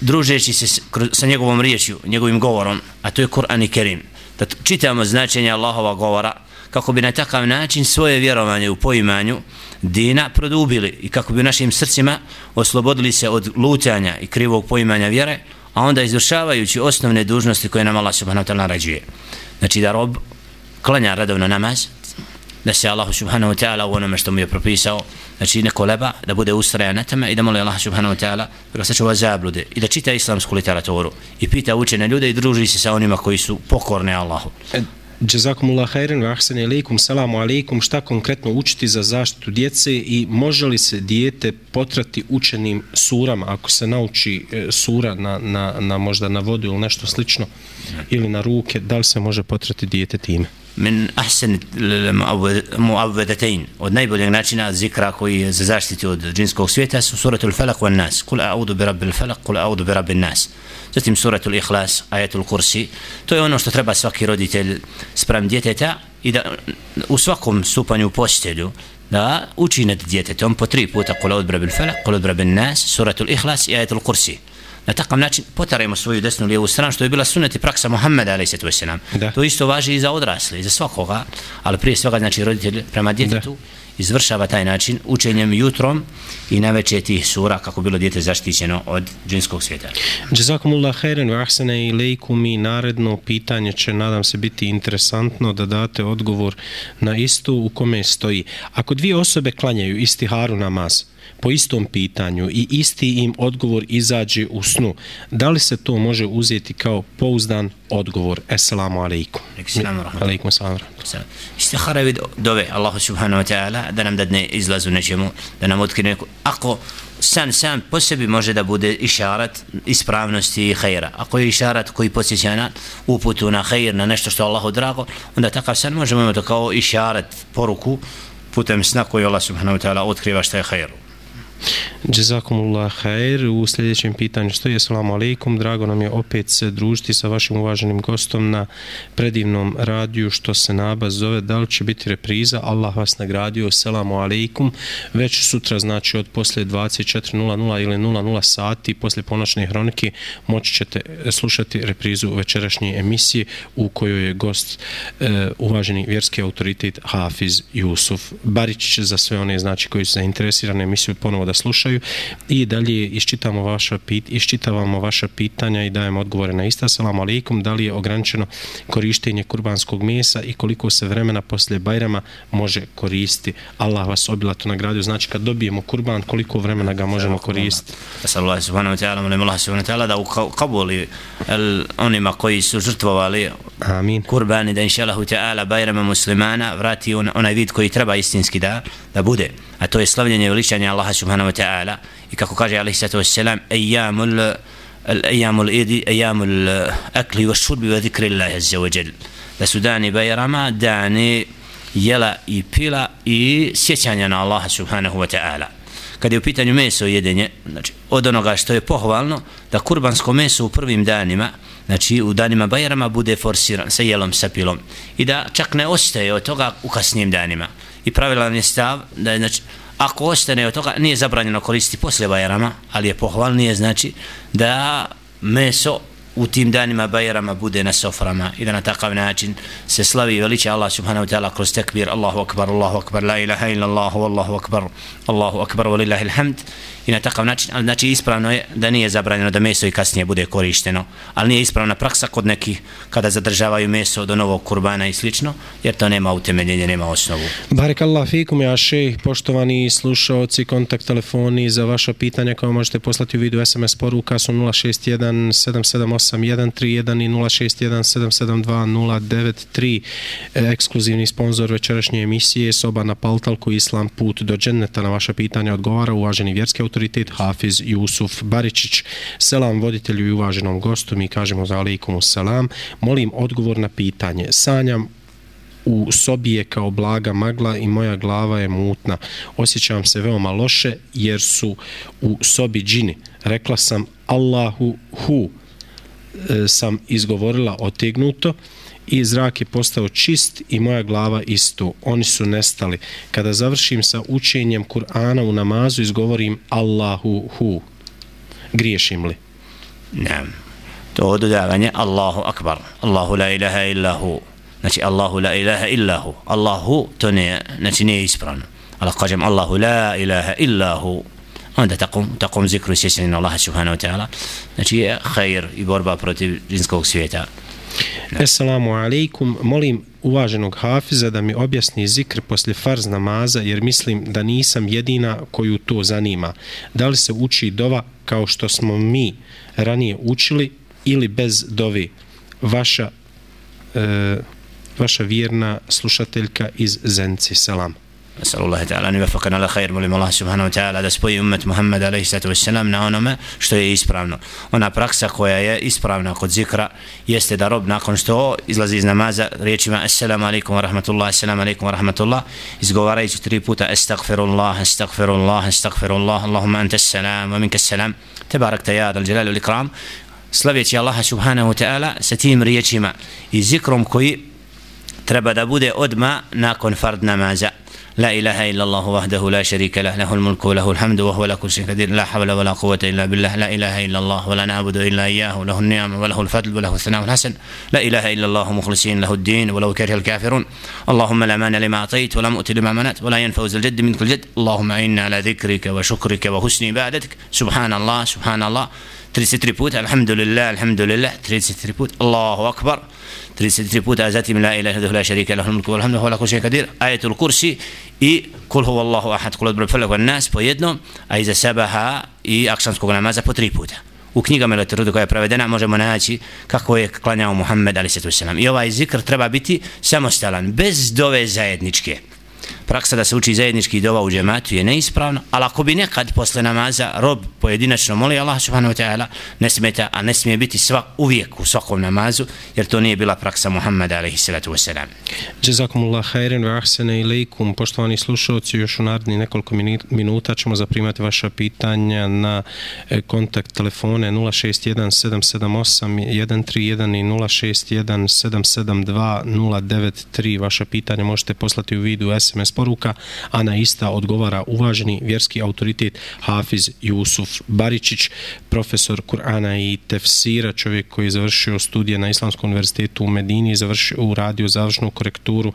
družeći se sa njegovom riječju, njegovim govorom, a to je Kur'an i Kerim. Da čitamo značenje Allahova govora kako bi na takav način svoje vjerovanje u poimanju dina produbili i kako bi u našim srcima oslobodili se od lutanja i krivog poimanja vjere, a onda izvršavajući osnovne dužnosti koje nam Allah subhanahu wa ta'ala naređuje. Znači da rob klanja redovno namaz, da se Allah subhanahu wa ta'ala u onome što mu je propisao, znači ne koleba, da bude ustrajan na tome i da moli Allah subhanahu wa ta'ala da ga sačuva zablude i da čita islamsku literaturu i pita učene ljude i druži se sa onima koji su pokorni Allahu. E, Jazakumullah khairan wa ahsani alaikum. Salamu alaikum. Šta konkretno učiti za zaštitu djece i može li se dijete potrati učenim surama ako se nauči e, sura na, na, na možda na vodu ili nešto slično ili na ruke, da li se može potrati dijete time? min ahsen muavvedatein od najboljeg načina zikra koji je za zaštiti od džinskog svijeta su suratul falak wal nas. Kul a'udu bi rabbil falak kul a'udu bi rabbil nas. Zatim suratul ikhlas ajatul kursi. To je ono što treba svaki roditelj sprem djeteta i da u svakom stupanju postelju da uči nad djetetom po tri puta kul a'udu bi rabbil falak kul a'udu bi rabbil nas suratul ikhlas i ajatul kursi na takav način potarajmo svoju desnu lijevu stranu što je bila sunet i praksa Muhammeda a.s. Da. To isto važi i za odrasle, i za svakoga, ali prije svega znači roditelj prema djetetu Da. izvršava taj način učenjem jutrom i naveče tih sura kako bilo djete zaštićeno od džinskog svijeta. Jazakumullah khairan wa ahsana ilaikum i naredno pitanje će nadam se biti interesantno da date odgovor na istu u kome stoji. Ako dvije osobe klanjaju istiharu namaz po istom pitanju i isti im odgovor izađe u snu, da li se to može uzeti kao pouzdan odgovor? Esselamu alaikum. Alaikum. Salam. Istihara je vid dove Allahu subhanahu wa ta'ala da nam dadne izlazu nečemu, da nam otkrije neku, ako san sam po sebi može da bude išarat ispravnosti i hajra. Ako je išarat koji podsjeća na uputu na hajr, na nešto što je Allahu drago, onda takav san možemo imati kao išarat poruku putem sna koji Allah subhanahu wa ta'ala otkriva šta je hajru. Jazakumullah khair. U sljedećem pitanju stoji Assalamu alaikum. Drago nam je opet se družiti sa vašim uvaženim gostom na predivnom radiju što se naba zove. Da li će biti repriza? Allah vas nagradio. Assalamu alaikum. Već sutra, znači od posle 24.00 ili 00 sati, posle ponoćne hronike, moći ćete slušati reprizu večerašnje emisije u kojoj je gost e, uvaženi vjerski autoritet Hafiz Jusuf Barić za sve one znači koji su zainteresirani emisiju ponovo da slušaju i dalje iščitamo vaša pit, iščitavamo vaša pitanja i dajemo odgovore na ista. Assalamu alaikum, da li je ograničeno korištenje kurbanskog mesa i koliko se vremena poslije Bajrama može koristiti? Allah vas obilato nagradio. Znači kad dobijemo kurban, koliko vremena ga možemo koristiti? Allah subhanahu wa ta'ala, molim Allah subhanahu wa ta'ala da ukabuli onima koji su žrtvovali Amin. kurbani da inša Allahu ta'ala bajrama muslimana vrati on, onaj vid koji treba istinski da, da bude a to je slavljenje veličanja Allaha subhanahu wa ta'ala. I kako kaže alaihi sallatu wassalam ejamul ejamul idi ejamul eh, akli wa šurbi wa zikri Allahi azza wa jel da su dani bajrama dani jela i pila i sjećanja na Allaha subhanahu wa ta'ala. Kad je u pitanju meso jedenje znači od onoga što je pohvalno da kurbansko meso u prvim danima znači u danima bajrama bude forsiran sa jelom sa pilom. I da čak ne ostaje od toga u kasnijim danima i pravilan je stav da je znači ako ostane od toga nije zabranjeno koristiti poslije Bajrama ali je pohvalnije znači da meso u tim danima Bajrama bude na soframa i da na takav način se slavi veliče Allah subhanahu wa ta'ala kroz tekbir Allahu akbar, Allahu akbar, la ilaha illa Allahu, Allahu akbar, Allahu akbar, walillahi alhamd i na takav način, ali znači ispravno je da nije zabranjeno da meso i kasnije bude korišteno, ali nije ispravna praksa kod nekih kada zadržavaju meso do novog kurbana i slično, jer to nema utemeljenje, nema osnovu. Barek Allah fikum, ja šejh, poštovani slušaoci, kontakt telefoni za vaša pitanja kao možete poslati u vidu SMS poruka su 061 778 131 i 061 772 093 ekskluzivni sponsor večerašnje emisije soba na Paltalku Islam put do dženneta. Na vaša pitanja odgovara uvaženi vjerski autoritet Hafiz Jusuf Baričić. Selam voditelju i uvaženom gostu, mi kažemo za alaikum selam. Molim odgovor na pitanje. Sanjam u sobi je kao blaga magla i moja glava je mutna. Osjećam se veoma loše jer su u sobi džini. Rekla sam Allahu hu e, sam izgovorila otegnuto i zrak je postao čist i moja glava isto. Oni su nestali. Kada završim sa učenjem Kur'ana u namazu izgovorim Allahu hu. Griješim li? Ne. To dodavanje Allahu akbar. Allahu la ilaha illa hu. Znači Allahu la ilaha illa hu. Allahu to ne, znači nije ispravno. Ali kažem Allahu la ilaha illa hu. onda takom, takom zikru i sjećanje na Allaha subhanahu wa ta'ala znači je hajr i borba protiv džinskog svijeta Assalamu alaikum, molim uvaženog hafiza da mi objasni zikr poslije farz namaza jer mislim da nisam jedina koju to zanima. Da li se uči dova kao što smo mi ranije učili ili bez dove? Vaša e, vaša vjerna slušateljka iz Zenci. Selam. نسأل الله تعالى أن يوفقنا على خير molim Allah subhanahu wa ta'ala da spoji umet Muhammed alaihi sallatu wassalam na onome što je ispravno ona praksa koja je ispravna kod zikra jeste da rob nakon što izlazi iz namaza riječima assalamu alaikum wa rahmatullah assalamu alaikum wa rahmatullah izgovarajući tri puta astagfirullah astagfirullah astagfirullah Allahumma anta salam wa minka salam tebarak ya dal jalali wal ikram slaveći Allaha subhanahu wa ta'ala sa tim riječima i zikrom koji treba da bude odma nakon fard namaza لا إله إلا الله وحده لا شريك له له الملك وله الحمد وهو على كل شيء قدير لا حول ولا قوة إلا بالله لا إله إلا الله ولا نعبد إلا إياه له النعم وله الفضل وله الثناء الحسن لا إله إلا الله مخلصين له الدين ولو كره الكافرون. اللهم لا مانع لما أعطيت ولا مؤتي لما منعت ولا ينفوز الجد منك الجد اللهم إنا على ذكرك وشكرك وحسن عبادتك. سبحان الله سبحان الله 33 put, alhamdulillah, alhamdulillah, 33 put, Allahu akbar, 33 puta, a zatim la ilaha illallah la sharika lahu mulku wal hamdu wa la kulli shay'in qadir, ayatul kursi i kul huwa Allahu ahad, kul odbroj falak wan nas po jednom, a iza sabaha i akšanskog namaza po tri puta. U knjigama literaturi koja je prevedena možemo naći kako je klanjao Muhammed ali se I ovaj zikr treba biti samostalan, bez dove zajedničke praksa da se uči zajednički dova u džematu je neispravna, ali ako bi nekad posle namaza rob pojedinačno moli Allah subhanahu wa ta'ala, ne smeta, a ne smije biti svak, uvijek u svakom namazu, jer to nije bila praksa Muhammada alaihi salatu wasalam. Jazakumullah khairan wa ahsene ilaikum. Poštovani slušalci, još u naredni nekoliko minuta ćemo zaprimati vaša pitanja na e, kontakt telefone 061 778 131 i 061 772 093. Vaša pitanja možete poslati u vidu SMS poruka, a na ista odgovara uvaženi vjerski autoritet Hafiz Jusuf Baričić, profesor Kur'ana i tefsira, čovjek koji je završio studije na Islamskom univerzitetu u Medini, završio u završnu korekturu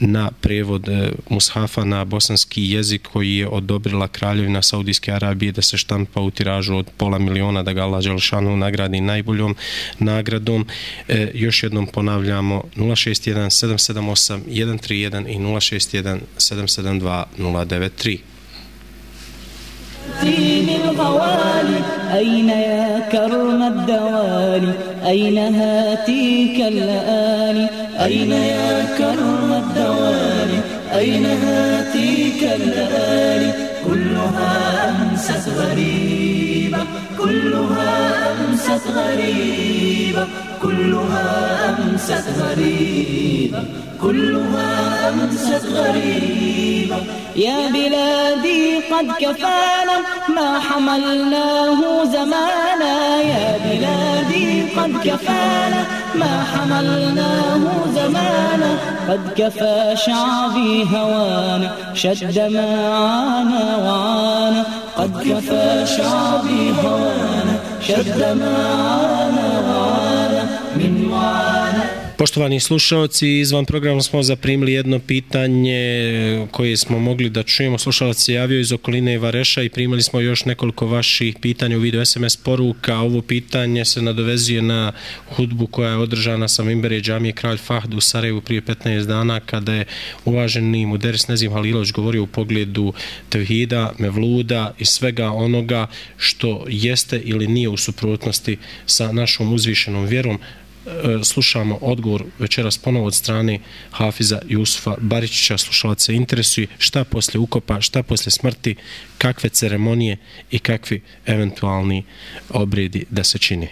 na prevod e, Mushafa na bosanski jezik koji je odobrila kraljevina Saudijske Arabije da se štampa u tiražu od pola miliona da ga Allah Đelšanu nagradi najboljom nagradom. E, još jednom ponavljamo 061 778 131 i 061 772 093 دين الغوالي أين يا كرم الدوالي أين هاتيك اللآلي أين يا كرم الدوالي أين هاتيك اللآلي كلها أمست غريبة كلها أمست غريبة كلها أمست غريبة كلها أمست غريبة. يا بلادي قد كفانا ما حملناه زمانا. يا بلادي قد كفانا ما حملناه زمانا. قد كفى شعبي هوانا شد ما عانى وعانى قد كفى شعبي هوانا شد ما عانى وعانى من وعانى Poštovani slušalci, izvan programa smo zaprimili jedno pitanje koje smo mogli da čujemo. Slušalac se javio iz okoline Vareša i primili smo još nekoliko vaših pitanja u vidu SMS poruka. Ovo pitanje se nadovezuje na hudbu koja je održana sa Mimbere džamije Kralj Fahd u Sarajevu prije 15 dana kada je uvaženi Muderis Nezim Halilović govorio u pogledu tevhida, mevluda i svega onoga što jeste ili nije u suprotnosti sa našom uzvišenom vjerom. E, slušamo odgovor večeras ponovo od strane Hafiza Jusufa Baričića, slušalac se interesuje šta posle ukopa, šta posle smrti, kakve ceremonije i kakvi eventualni obredi da se čini.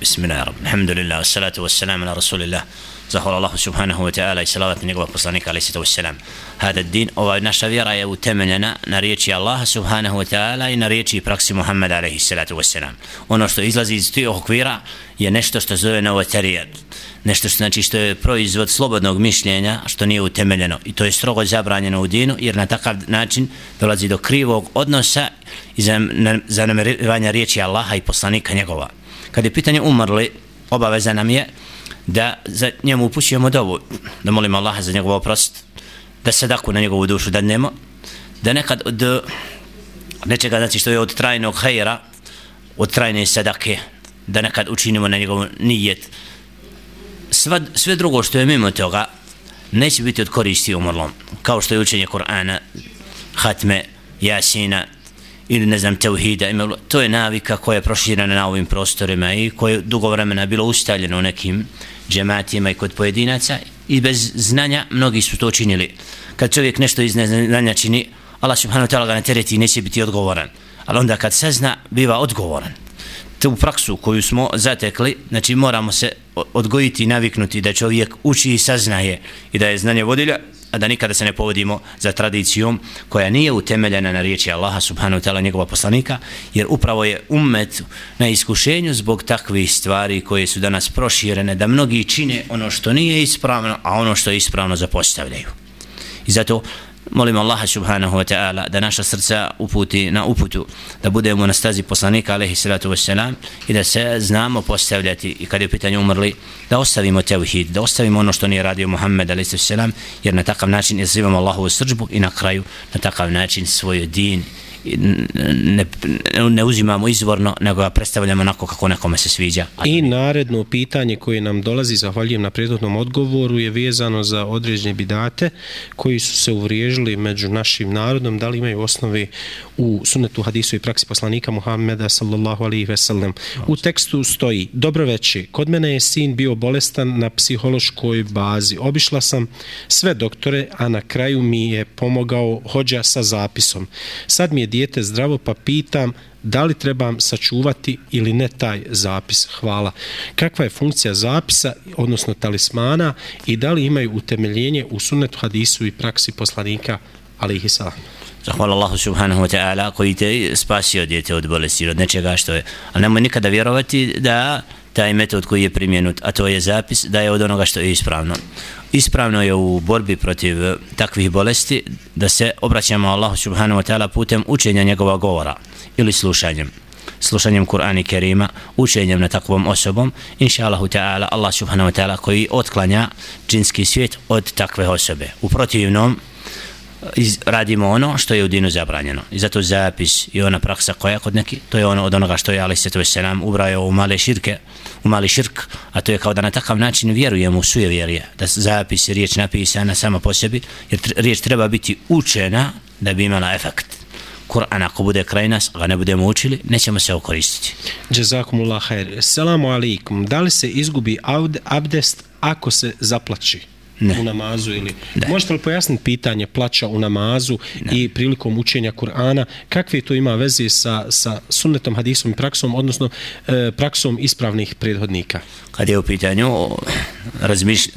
Bismillahirrahmanirrahim. Alhamdulillah, salatu wassalamu ala rasulillah. Zahvala Allahu subhanahu wa ta'ala i salavat njegova poslanika alaih sallatu wassalam. Hada din, ova naša vjera je utemeljena na riječi Allaha subhanahu wa ta'ala i na riječi i praksi Muhammeda alaihi salatu wassalam. Ono što izlazi iz tih okvira je nešto što zove novotarijat. Nešto što znači što je proizvod slobodnog mišljenja što nije utemeljeno. I to je strogo zabranjeno u dinu jer na takav način dolazi do krivog odnosa i zanamerivanja riječi Allaha i poslanika njegova. Kad je pitanje umrli, obaveza nam je da za njemu upućujemo dovu, da molimo Allaha za njegov oprost, da se daku na njegovu dušu da nemo, da nekad od nečega znači što je od trajnog hejra, od trajne sadake, da nekad učinimo na njegov nijet. Sva, sve drugo što je mimo toga, neće biti od koristi umrlom, kao što je učenje Kur'ana, hatme, jasina, ili ne znam, teuhida, to je navika koja je proširana na ovim prostorima i koje dugo vremena bilo ustaljeno u nekim džematima i kod pojedinaca i bez znanja mnogi su to činili. Kad čovjek nešto iz neznanja čini, Allah subhanahu wa ta'ala ga ne tereti i neće biti odgovoran. Ali onda kad sazna, biva odgovoran. Tu praksu koju smo zatekli, znači moramo se odgojiti i naviknuti da čovjek uči i saznaje i da je znanje vodilja, a da nikada se ne povodimo za tradicijom koja nije utemeljena na riječi Allaha subhanahu wa ta'ala njegova poslanika, jer upravo je ummet na iskušenju zbog takvih stvari koje su danas proširene, da mnogi čine ono što nije ispravno, a ono što je ispravno zapostavljaju. I zato molimo Allaha subhanahu wa ta'ala da naša srca uputi na uputu da budemo na stazi poslanika alaihi salatu wassalam i da se znamo postavljati. I kad je u pitanju umrli da ostavimo tevhid, da ostavimo ono što nije radio Muhammed alaihi salatu jer na takav način izazivamo Allahovu srđbu i na kraju na takav način svoj din ne, ne uzimamo izvorno, nego ga predstavljamo onako kako nekome se sviđa. I naredno pitanje koje nam dolazi, zahvaljujem na prethodnom odgovoru, je vezano za određene bidate koji su se uvriježili među našim narodom, da li imaju osnovi u sunetu hadisu i praksi poslanika Muhammeda sallallahu alaihi ve sellem. U tekstu stoji, dobro veče, kod mene je sin bio bolestan na psihološkoj bazi. Obišla sam sve doktore, a na kraju mi je pomogao hođa sa zapisom. Sad mi je dijete zdravo, pa pitam da li trebam sačuvati ili ne taj zapis. Hvala. Kakva je funkcija zapisa, odnosno talismana i da li imaju utemeljenje u sunnetu hadisu i praksi poslanika alihi salam? Zahvala Allahu subhanahu wa ta'ala koji te spasio dijete od bolesti od nečega što je. Ali nemoj nikada vjerovati da taj metod koji je primjenut, a to je zapis, da je od onoga što je ispravno. Ispravno je u borbi protiv eh, takvih bolesti da se obraćamo Allahu subhanahu wa ta'ala putem učenja njegova govora ili slušanjem slušanjem Kur'ana i Kerima, učenjem na takvom osobom, inša Allahu ta'ala, Allah subhanahu wa ta'ala koji otklanja džinski svijet od takve osobe. U protivnom, iz, radimo ono što je u dinu zabranjeno. I zato zapis i ona praksa koja kod neki, to je ono od onoga što je Ali Svetu Selam ubrao u male širke, u mali širk, a to je kao da na takav način vjerujemo u suje vjerije, da zapis i riječ napisana sama po sebi, jer riječ treba biti učena da bi imala efekt. Kur'an ako bude kraj nas, ga ne budemo učili, nećemo se okoristiti. Jazakumullah khair. Selamu alaikum. Da li se izgubi abdest ako se zaplači? Ne. u namazu ili ne. možete li pojasniti pitanje plaća u namazu ne. i prilikom učenja Kur'ana kakve to ima veze sa, sa sunnetom, hadisom i praksom odnosno e, praksom ispravnih prethodnika kad je u pitanju razmišlj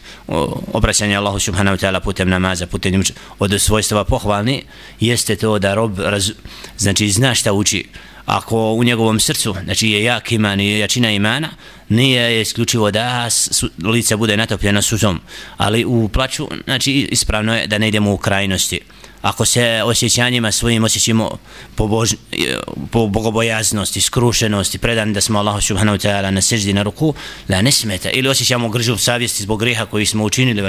obraćanje Allahu subhanahu ta'ala putem namaza putem od svojstva pohvalni jeste to da rob raz, znači zna šta uči ako u njegovom srcu znači je jak iman i jačina imana nije isključivo da su, lice bude natopljeno suzom ali u plaću znači ispravno je da ne idemo u krajnosti ako se osjećanjima svojim osjećimo po, bož, e, po bogobojaznosti, skrušenosti, predan da smo Allahu subhanahu ta'ala na seždi na ruku, la ne smeta. Ili osjećamo gržu savjesti zbog griha koji smo učinili,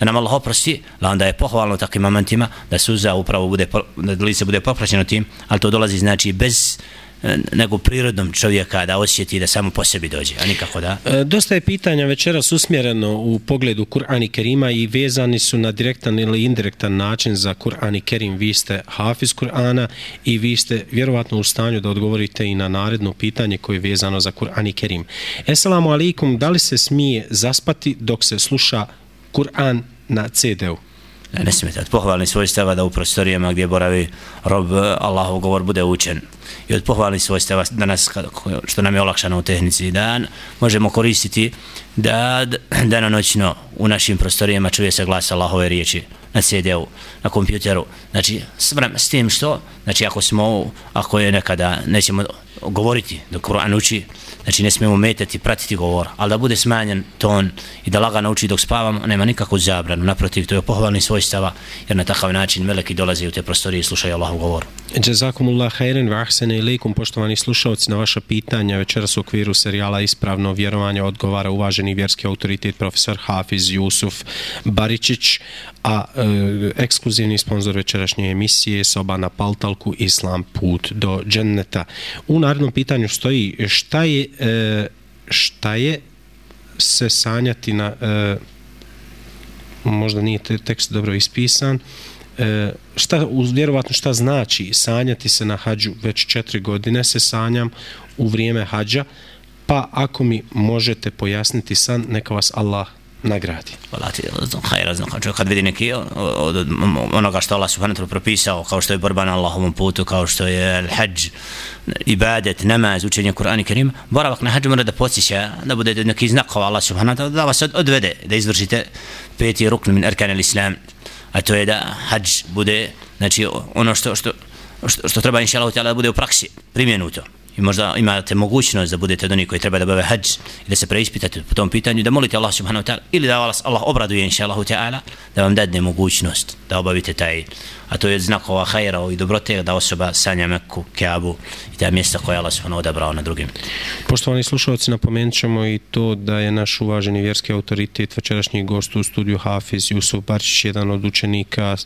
da nam Allah oprosti, la onda je pohvalno takvim momentima da suza upravo bude, da lice bude popraćeno tim, ali to dolazi znači bez nego prirodnom čovjeka da osjeti da samo po sebi dođe, a nikako da. E, dosta je pitanja večeras usmjereno u pogledu Kur'ani Kerima i vezani su na direktan ili indirektan način za Kur'ani Kerim. Vi ste hafiz Kur'ana i vi ste vjerovatno u stanju da odgovorite i na naredno pitanje koje je vezano za Kur'ani Kerim. Esalamu alaikum, da li se smije zaspati dok se sluša Kur'an na CD-u? Ne, ne smijete, pohvalni svojstava da u prostorijama gdje boravi rob Allahov govor bude učen i od pohvalnih svojstava danas što nam je olakšano u tehnici dan možemo koristiti da danonoćno u našim prostorijama čuje se glas Allahove riječi na CD-u, na kompjuteru. Znači s, s tim što znači ako smo, ako je nekada nećemo govoriti dok Kur'an uči znači ne smijemo metati, pratiti govor, ali da bude smanjen ton i da laga nauči dok spavamo, nema nikakvu zabranu, naprotiv, to je pohvalni svojstava, jer na takav način meleki dolaze u te prostorije i slušaju Allahu govor. Jazakumullah khairan wa ahsana ilaykum. Poštovani slušaoci na vaša pitanja večeras u okviru serijala Ispravno vjerovanje odgovara uvaženi vjerski autoritet profesor Hafiz Jusuf Baričić a e, ekskluzivni sponsor večerašnje emisije soba na Paltalku Islam put do dženneta. U narednom pitanju stoji šta je e, šta je se sanjati na e, možda nije tekst dobro ispisan e, šta, vjerovatno šta znači sanjati se na hađu već četiri godine se sanjam u vrijeme hađa pa ako mi možete pojasniti san, neka vas Allah nagradi. Hvala ti, hajra, znam, kad vidi neki ono, od, od onoga što Allah subhanahu wa ta'ala propisao, kao što je borba na Allahovom putu, kao što je hađ, ibadet, namaz, učenje Kur'ana i Kerima, boravak na hađu mora da podsjeća, da bude neki znakova Allah subhanahu wa ta'ala, da vas odvede, da izvršite peti rukn min erkan al-islam, a to je da hađ bude, znači ono što, što, što, što treba inša Allah da bude u praksi, primjenuto i možda imate mogućnost da budete od onih koji treba da bave hađ i da se preispitate po tom pitanju, da molite Allah subhanahu wa ta'ala ili da vas Allah obraduje inša Allahu ta'ala da vam dadne mogućnost da obavite taj a to je znakova hajera i dobrote da osoba sanja Meku, Keabu i ta mjesta koja Allah subhanahu odabrao na drugim. Poštovani slušalci, napomenut ćemo i to da je naš uvaženi vjerski autoritet večerašnji gost u studiju Hafiz Jusuf Barčić, jedan od učenika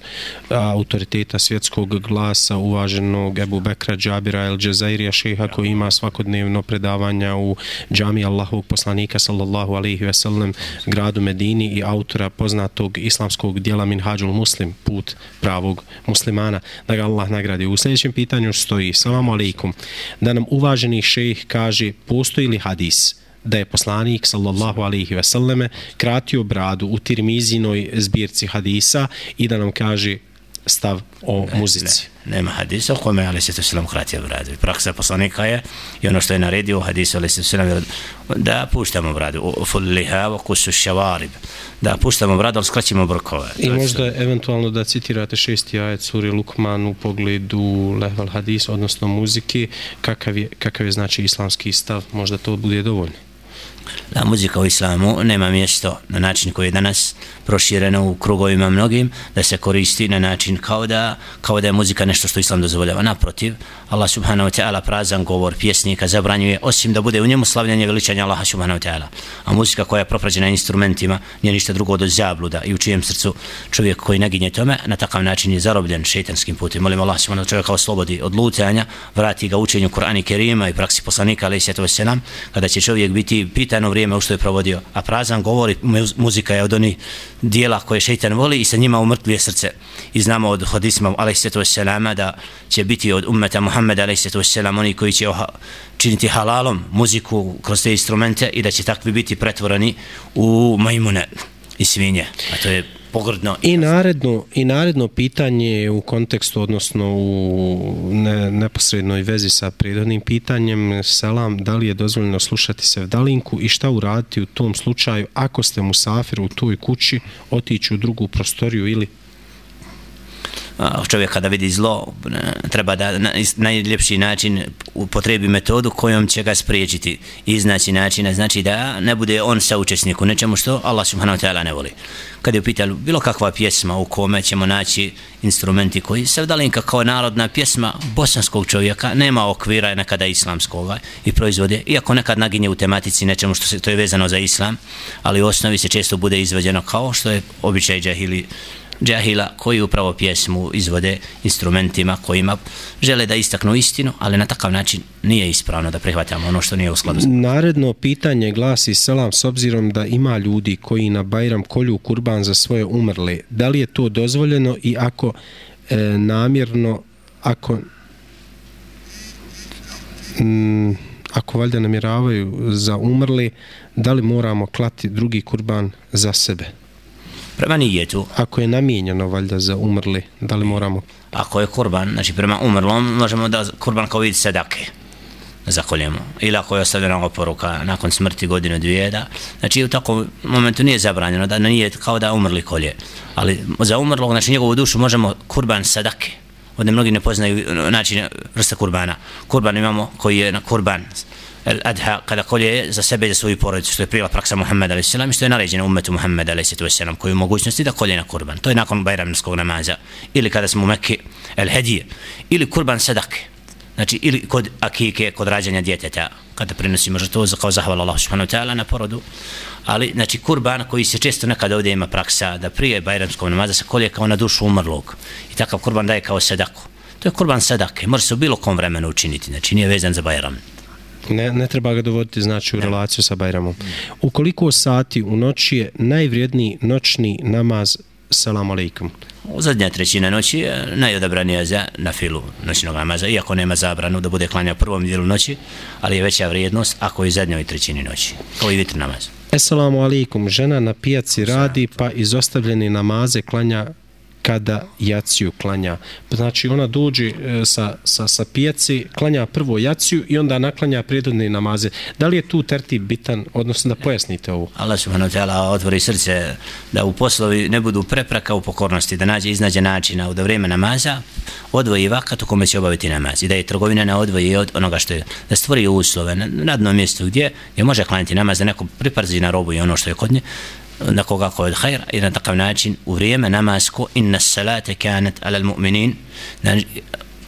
autoriteta svjetskog glasa uvaženog Ebu Bekra Džabira El Džezairija šeha koji ima svakodnevno predavanja u džami Allahovog poslanika sallallahu alaihi ve sellem gradu Medini i autora poznatog islamskog dijela Minhađul Muslim, put pravog muslimana, da ga Allah nagradi. U sljedećem pitanju stoji, salamu alaikum, da nam uvaženi šejh kaže, postoji li hadis da je poslanik sallallahu alaihi ve selleme kratio bradu u tirmizinoj zbirci hadisa i da nam kaže stav o muzici. Ne, nema hadisa u kome ali se to selam kratio bradu. Praksa poslanika je i ono što je naredio u hadisu ali se selam da puštamo bradu u fulliha wa kusu šavarib da puštamo bradu ali skraćimo brkove. I možda je eventualno da citirate šesti ajet suri Lukman u pogledu lehval hadisa odnosno muzike kakav je, kakav je znači islamski stav možda to bude dovoljno. La muzika u islamu nema mjesto na način koji je danas prošireno u krugovima mnogim da se koristi na način kao da, kao da je muzika nešto što islam dozvoljava. Naprotiv, Allah subhanahu wa ta'ala prazan govor pjesnika zabranjuje osim da bude u njemu slavljanje veličanja Allaha subhanahu wa ta'ala. A muzika koja je proprađena instrumentima nije ništa drugo od zabluda i u čijem srcu čovjek koji naginje tome na takav način je zarobljen šeitanskim putem. Molim Allah subhanahu wa čovjeka oslobodi od lutanja, vrati ga učenju Kur'ana i Kerima i praksi poslanika ali sallatu kada će čovjek biti pitano vrijeme u što je provodio. A prazan govori, muzika je od onih dijela koje šeitan voli i sa njima umrtvije srce. I znamo od hadisma alaihissalatu wassalama da će biti od ummeta Muhammeda alaihissalatu wassalam oni koji će činiti halalom muziku kroz te instrumente i da će takvi biti pretvorani u majmune i svinje. A to je pogrdno. I naredno, I naredno pitanje u kontekstu, odnosno u ne, neposrednoj vezi sa prirodnim pitanjem, selam, da li je dozvoljeno slušati se vdalinku i šta uraditi u tom slučaju ako ste musafir u toj kući, otići u drugu prostoriju ili čovjek kada vidi zlo treba da na najljepši način upotrebi metodu kojom će ga spriječiti. Iznaći načina znači da ne bude on saučesnik u nečemu što Allah subhanahu wa ta'ala ne voli. Kada je upitali bilo kakva pjesma u kome ćemo naći instrumenti koji se vdalinka kao narodna pjesma bosanskog čovjeka nema okvira nekada islamskog i proizvode iako nekad naginje u tematici nečemu što se to je vezano za islam ali u osnovi se često bude izvađeno kao što je običaj džahili džahila koji upravo pjesmu izvode instrumentima kojima žele da istaknu istinu, ali na takav način nije ispravno da prihvatamo ono što nije u skladu. Naredno pitanje glasi selam s obzirom da ima ljudi koji na Bajram kolju kurban za svoje umrle. Da li je to dozvoljeno i ako e, namjerno ako m, ako valjda namjeravaju za umrli, da li moramo klati drugi kurban za sebe? Prema nijetu. Ako je namijenjeno valjda za umrli, da li moramo? Ako je kurban, znači prema umrlom, možemo da kurban kao vidi sedake zakoljemo. Ili ako je ostavljena oporuka nakon smrti godinu dvije, da, znači u takvom momentu nije zabranjeno, da nije kao da umrli kolje. Ali za umrlog, znači njegovu dušu možemo kurban sadake. Ovdje mnogi ne poznaju način vrsta kurbana. Kurban imamo koji je na kurban, Al-Adha kada kolje za sebe i za svoju porodicu što je prila praksa Muhammeda a.s. i što je naređena umetu Muhammeda a.s. koji u mogućnosti da kolje na kurban. To je nakon bajramskog namaza. Ili kada smo u Mekke el hedije ili kurban sadake. Znači ili kod akike kod rađanja djeteta kada prinosimo to kao zahvala Allah subhanahu wa ta'ala na porodu. Ali znači kurban koji se često nekada ovdje ima praksa da prije bajramskog namaza se kolje kao na dušu umrlog. I takav kurban daje kao sadaku. To je kurban sadake. Može se u bilo kom vremenu učiniti. Znači nije vezan za bajram. Ne, ne treba ga dovoditi znači u ne. relaciju sa Bajramom. U koliko sati u noći je najvrijedniji noćni namaz Salam alaikum? zadnja trećina noći je najodabranija za na filu noćnog namaza, iako nema zabranu da bude klanja u prvom dijelu noći, ali je veća vrijednost ako je u zadnjoj trećini noći, kao i vitr namaz. Esselamu alaikum, žena na pijaci radi pa izostavljeni namaze klanja kada jaciju klanja. Znači ona dođe e, sa, sa, sa pijaci, klanja prvo jaciju i onda naklanja prijedodne namaze. Da li je tu tertib bitan, odnosno da pojasnite ovo? Allah subhanahu wa ta'ala otvori srce da u poslovi ne budu prepraka u pokornosti, da nađe iznađe načina u da vrijeme namaza odvoji vakat u kome će obaviti namaz i da je trgovina ne odvoji od onoga što je, da stvori uslove na, radnom mjestu gdje, gdje može klanjati namaz da neko priparzi na robu i ono što je kod nje, na ko je hajr i na takav način u vrijeme namasko inna salate kanat ala mu'minin na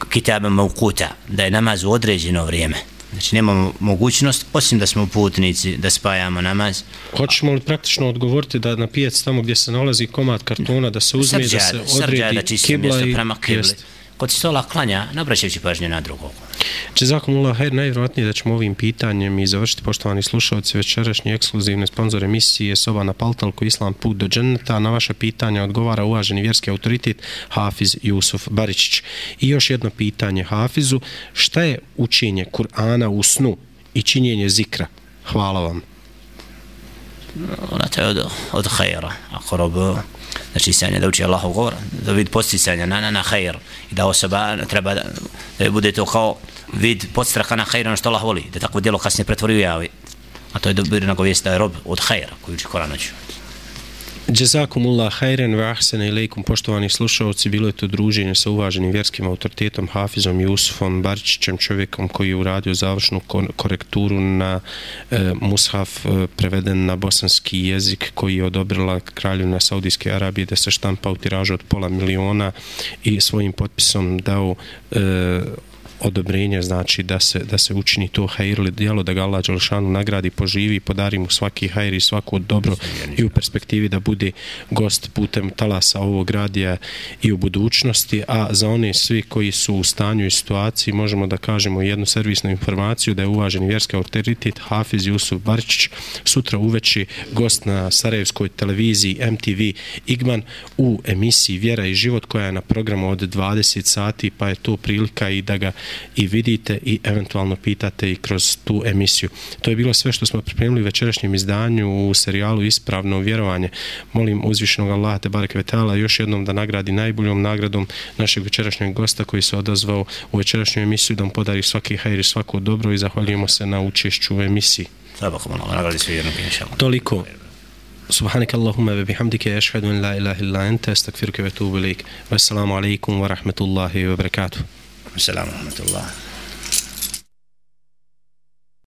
kitabe maukuta da je namaz u određeno vrijeme. Znači nemamo mogućnost osim da smo putnici da spajamo namaz. Hoćemo li praktično odgovoriti da na pijac tamo gdje se nalazi komad kartona da se uzme i da se odredi da kibla i prema kibli. jest. Kod stola klanja nabraćajući pažnju na drugog Jazakumullah hajr, najvjerojatnije da ćemo ovim pitanjem i završiti poštovani slušalci večerašnji ekskluzivni sponsor emisije Soba na Paltalku Islam put do dženeta. Na vaše pitanje odgovara uvaženi vjerski autoritet Hafiz Jusuf Baričić. I još jedno pitanje Hafizu, šta je učenje Kur'ana u snu i činjenje zikra? Hvala vam. ona te od, od hajera ako rob znači sanja da uči Allahov govor da vid posticanja na, na, na hajr i da osoba treba da, da bude to kao vid podstraka na hajr ono što Allah voli da takvo djelo kasnije pretvori u javi a to je dobro nagovijest da je rob od hajra koji uči Koran noću. Jazakumullah hajren wa ahsana ilaikum poštovani slušalci, bilo je to druženje sa uvaženim vjerskim autoritetom Hafizom Jusufom Barčićem, čovjekom koji je uradio završnu korekturu na e, mushaf e, preveden na bosanski jezik koji je odobrila kraljevina Saudijske Arabije da se štampa u tiražu od pola miliona i svojim potpisom dao e, odobrenje znači da se da se učini to hajrli djelo da ga Allah dželešanu nagradi poživi podari mu svaki hajr i svako dobro i u perspektivi da bude gost putem talasa ovog radija i u budućnosti. A za one svi koji su u stanju i situaciji možemo da kažemo jednu servisnu informaciju da je uvaženi vjerski autoritet Hafiz Jusuf Barčić sutra uveći gost na Sarajevskoj televiziji MTV Igman u emisiji Vjera i život koja je na programu od 20 sati pa je to prilika i da ga i vidite i eventualno pitate i kroz tu emisiju. To je bilo sve što smo pripremili u večerašnjem izdanju u serijalu Ispravno vjerovanje. Molim uzvišenog Allaha te bareke vetala još jednom da nagradi najboljom nagradom našeg večerašnjeg gosta koji se odazvao u večerašnju emisiju da mu podari svaki hajr i svako dobro i zahvaljujemo se na učešću u emisiji. Sabakom Allah nagradi svi jednog inša Allah Toliko. سبحانك اللهم وبحمدك أشهد أن لا إله إلا أنت أستغفرك وأتوب إليك والسلام عليكم ورحمة الله وبركاته Assalamu alaikum wa rahmatullah.